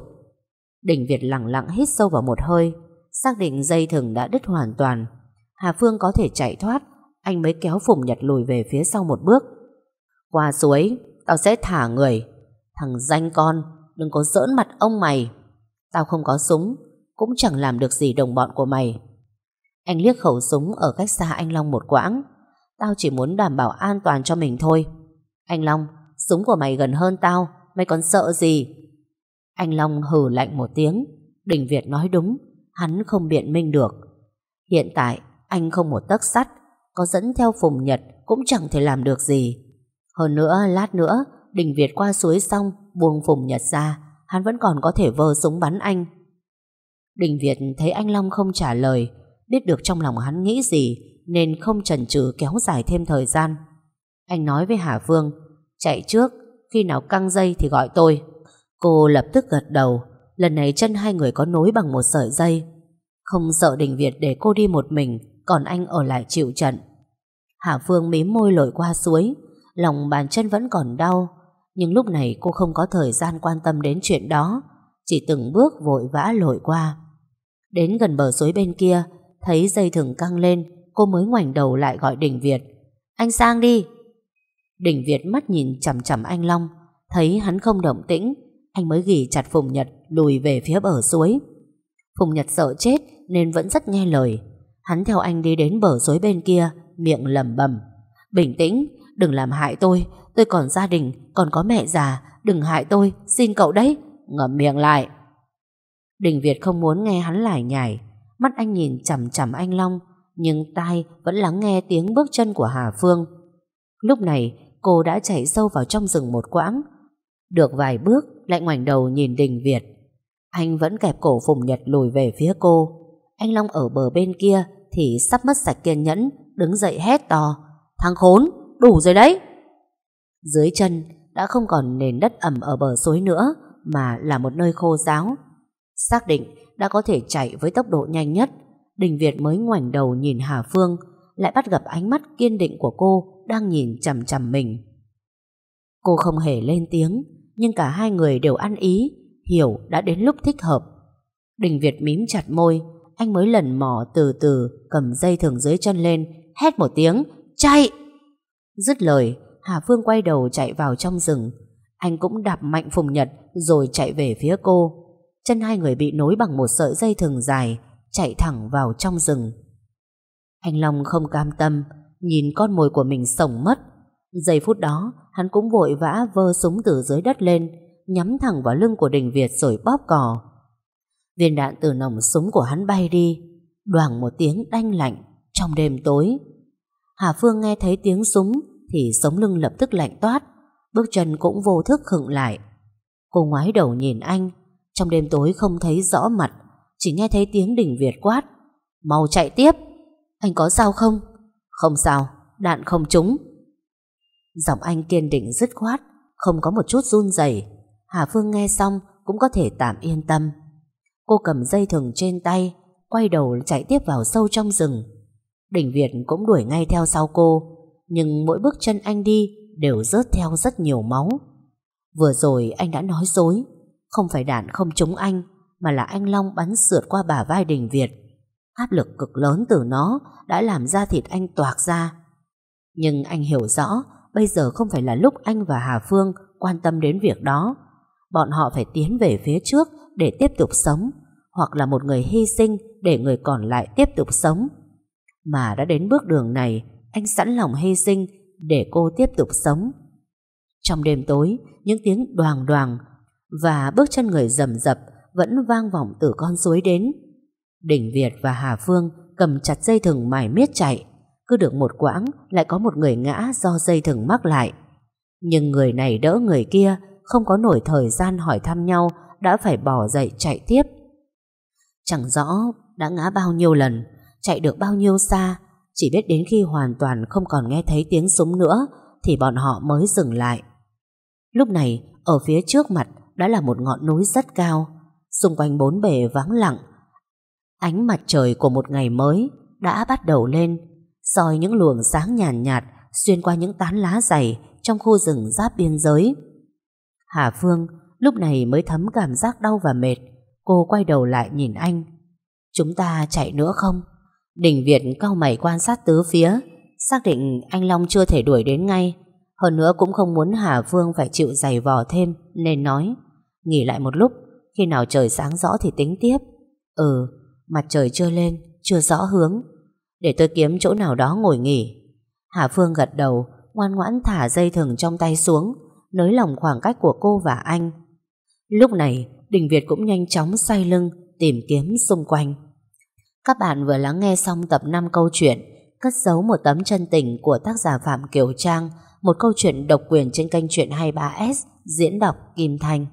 Đình Việt lặng lặng hít sâu vào một hơi, xác định dây thừng đã đứt hoàn toàn. Hà Phương có thể chạy thoát, anh mới kéo Phùng Nhật lùi về phía sau một bước. Qua suối, tao sẽ thả người. Thằng danh con, đừng có giỡn mặt ông mày. Tao không có súng, cũng chẳng làm được gì đồng bọn của mày. Anh liếc khẩu súng ở cách xa anh Long một quãng, Tao chỉ muốn đảm bảo an toàn cho mình thôi Anh Long Súng của mày gần hơn tao Mày còn sợ gì Anh Long hừ lạnh một tiếng Đình Việt nói đúng Hắn không biện minh được Hiện tại anh không một tấc sắt có dẫn theo Phùng Nhật Cũng chẳng thể làm được gì Hơn nữa lát nữa Đình Việt qua suối xong buông Phùng Nhật ra Hắn vẫn còn có thể vơ súng bắn anh Đình Việt thấy anh Long không trả lời Biết được trong lòng hắn nghĩ gì nên không chần chừ kéo dài thêm thời gian. Anh nói với Hà Phương, chạy trước, khi nào căng dây thì gọi tôi. Cô lập tức gật đầu, lần này chân hai người có nối bằng một sợi dây. Không sợ Đình Việt để cô đi một mình, còn anh ở lại chịu trận. Hà Phương mím môi lội qua suối, lòng bàn chân vẫn còn đau, nhưng lúc này cô không có thời gian quan tâm đến chuyện đó, chỉ từng bước vội vã lội qua. Đến gần bờ suối bên kia, thấy dây thừng căng lên, cô mới ngoảnh đầu lại gọi Đình Việt. Anh sang đi. Đình Việt mắt nhìn chằm chằm anh Long, thấy hắn không động tĩnh, anh mới ghi chặt Phùng Nhật lùi về phía bờ suối. Phùng Nhật sợ chết nên vẫn rất nghe lời. Hắn theo anh đi đến bờ suối bên kia, miệng lẩm bẩm: "Bình tĩnh, đừng làm hại tôi, tôi còn gia đình, còn có mẹ già, đừng hại tôi, xin cậu đấy." Ngậm miệng lại. Đình Việt không muốn nghe hắn lải nhải, mắt anh nhìn chằm chằm anh Long, nhưng tai vẫn lắng nghe tiếng bước chân của Hà Phương. Lúc này, cô đã chạy sâu vào trong rừng một quãng. Được vài bước, lại ngoảnh đầu nhìn Đình Việt. Anh vẫn kẹp cổ Phùng Nhật lùi về phía cô. Anh Long ở bờ bên kia thì sắp mất sạch kiên nhẫn, đứng dậy hét to. Thằng khốn, đủ rồi đấy! Dưới chân đã không còn nền đất ẩm ở bờ suối nữa, mà là một nơi khô ráo. Xác định đã có thể chạy với tốc độ nhanh nhất, Đình Việt mới ngoảnh đầu nhìn Hà Phương, lại bắt gặp ánh mắt kiên định của cô đang nhìn chằm chằm mình. Cô không hề lên tiếng, nhưng cả hai người đều ăn ý, hiểu đã đến lúc thích hợp. Đình Việt mím chặt môi, anh mới lần mò từ từ cầm dây thừng dưới chân lên, hét một tiếng, chạy! Dứt lời, Hà Phương quay đầu chạy vào trong rừng. Anh cũng đạp mạnh Phùng Nhật rồi chạy về phía cô. Chân hai người bị nối bằng một sợi dây thừng dài, chạy thẳng vào trong rừng. Anh Long không cam tâm, nhìn con mồi của mình sống mất. Giây phút đó, hắn cũng vội vã vơ súng từ dưới đất lên, nhắm thẳng vào lưng của Đình Việt rồi bóp cò. Viên đạn từ nòng súng của hắn bay đi, đoảng một tiếng đanh lạnh trong đêm tối. Hà Phương nghe thấy tiếng súng thì sống lưng lập tức lạnh toát, bước chân cũng vô thức khựng lại. Cô ngoái đầu nhìn anh, trong đêm tối không thấy rõ mặt, chỉ nghe thấy tiếng đỉnh Việt quát. Mau chạy tiếp! Anh có sao không? Không sao, đạn không trúng. Giọng anh kiên định dứt khoát, không có một chút run rẩy. Hà Phương nghe xong cũng có thể tạm yên tâm. Cô cầm dây thừng trên tay, quay đầu chạy tiếp vào sâu trong rừng. Đình Việt cũng đuổi ngay theo sau cô, nhưng mỗi bước chân anh đi đều rớt theo rất nhiều máu. Vừa rồi anh đã nói dối, không phải đạn không trúng anh, mà là anh Long bắn sượt qua bả vai Đình Việt. Áp lực cực lớn từ nó đã làm da thịt anh toạc ra. Nhưng anh hiểu rõ bây giờ không phải là lúc anh và Hà Phương quan tâm đến việc đó. Bọn họ phải tiến về phía trước để tiếp tục sống, hoặc là một người hy sinh để người còn lại tiếp tục sống. Mà đã đến bước đường này, anh sẵn lòng hy sinh để cô tiếp tục sống. Trong đêm tối, những tiếng đoàng đoàng và bước chân người rầm rập vẫn vang vọng từ con suối đến. Đỉnh Việt và Hà Phương cầm chặt dây thừng mải miết chạy. Cứ được một quãng lại có một người ngã do dây thừng mắc lại. Nhưng người này đỡ người kia không có nổi thời gian hỏi thăm nhau đã phải bỏ dậy chạy tiếp. Chẳng rõ đã ngã bao nhiêu lần, chạy được bao nhiêu xa, chỉ biết đến khi hoàn toàn không còn nghe thấy tiếng súng nữa thì bọn họ mới dừng lại. Lúc này, ở phía trước mặt đã là một ngọn núi rất cao, xung quanh bốn bề vắng lặng. Ánh mặt trời của một ngày mới đã bắt đầu lên, soi những luồng sáng nhàn nhạt, nhạt xuyên qua những tán lá dày trong khu rừng giáp biên giới. Hà Phương lúc này mới thấm cảm giác đau và mệt. Cô quay đầu lại nhìn anh. Chúng ta chạy nữa không? Đình Việt cau mày quan sát tứ phía, xác định anh Long chưa thể đuổi đến ngay. Hơn nữa cũng không muốn Hà Phương phải chịu giày vò thêm, nên nói, nghỉ lại một lúc, khi nào trời sáng rõ thì tính tiếp. Ừ, mặt trời chưa lên, chưa rõ hướng. Để tôi kiếm chỗ nào đó ngồi nghỉ. Hà Phương gật đầu, ngoan ngoãn thả dây thừng trong tay xuống, nới lỏng khoảng cách của cô và anh. Lúc này, Đình Việt cũng nhanh chóng xoay lưng, tìm kiếm xung quanh. Các bạn vừa lắng nghe xong tập 5 câu chuyện Cất giấu một tấm chân tình của tác giả Phạm Kiều Trang, một câu chuyện độc quyền trên kênh truyện 23S diễn đọc Kim thành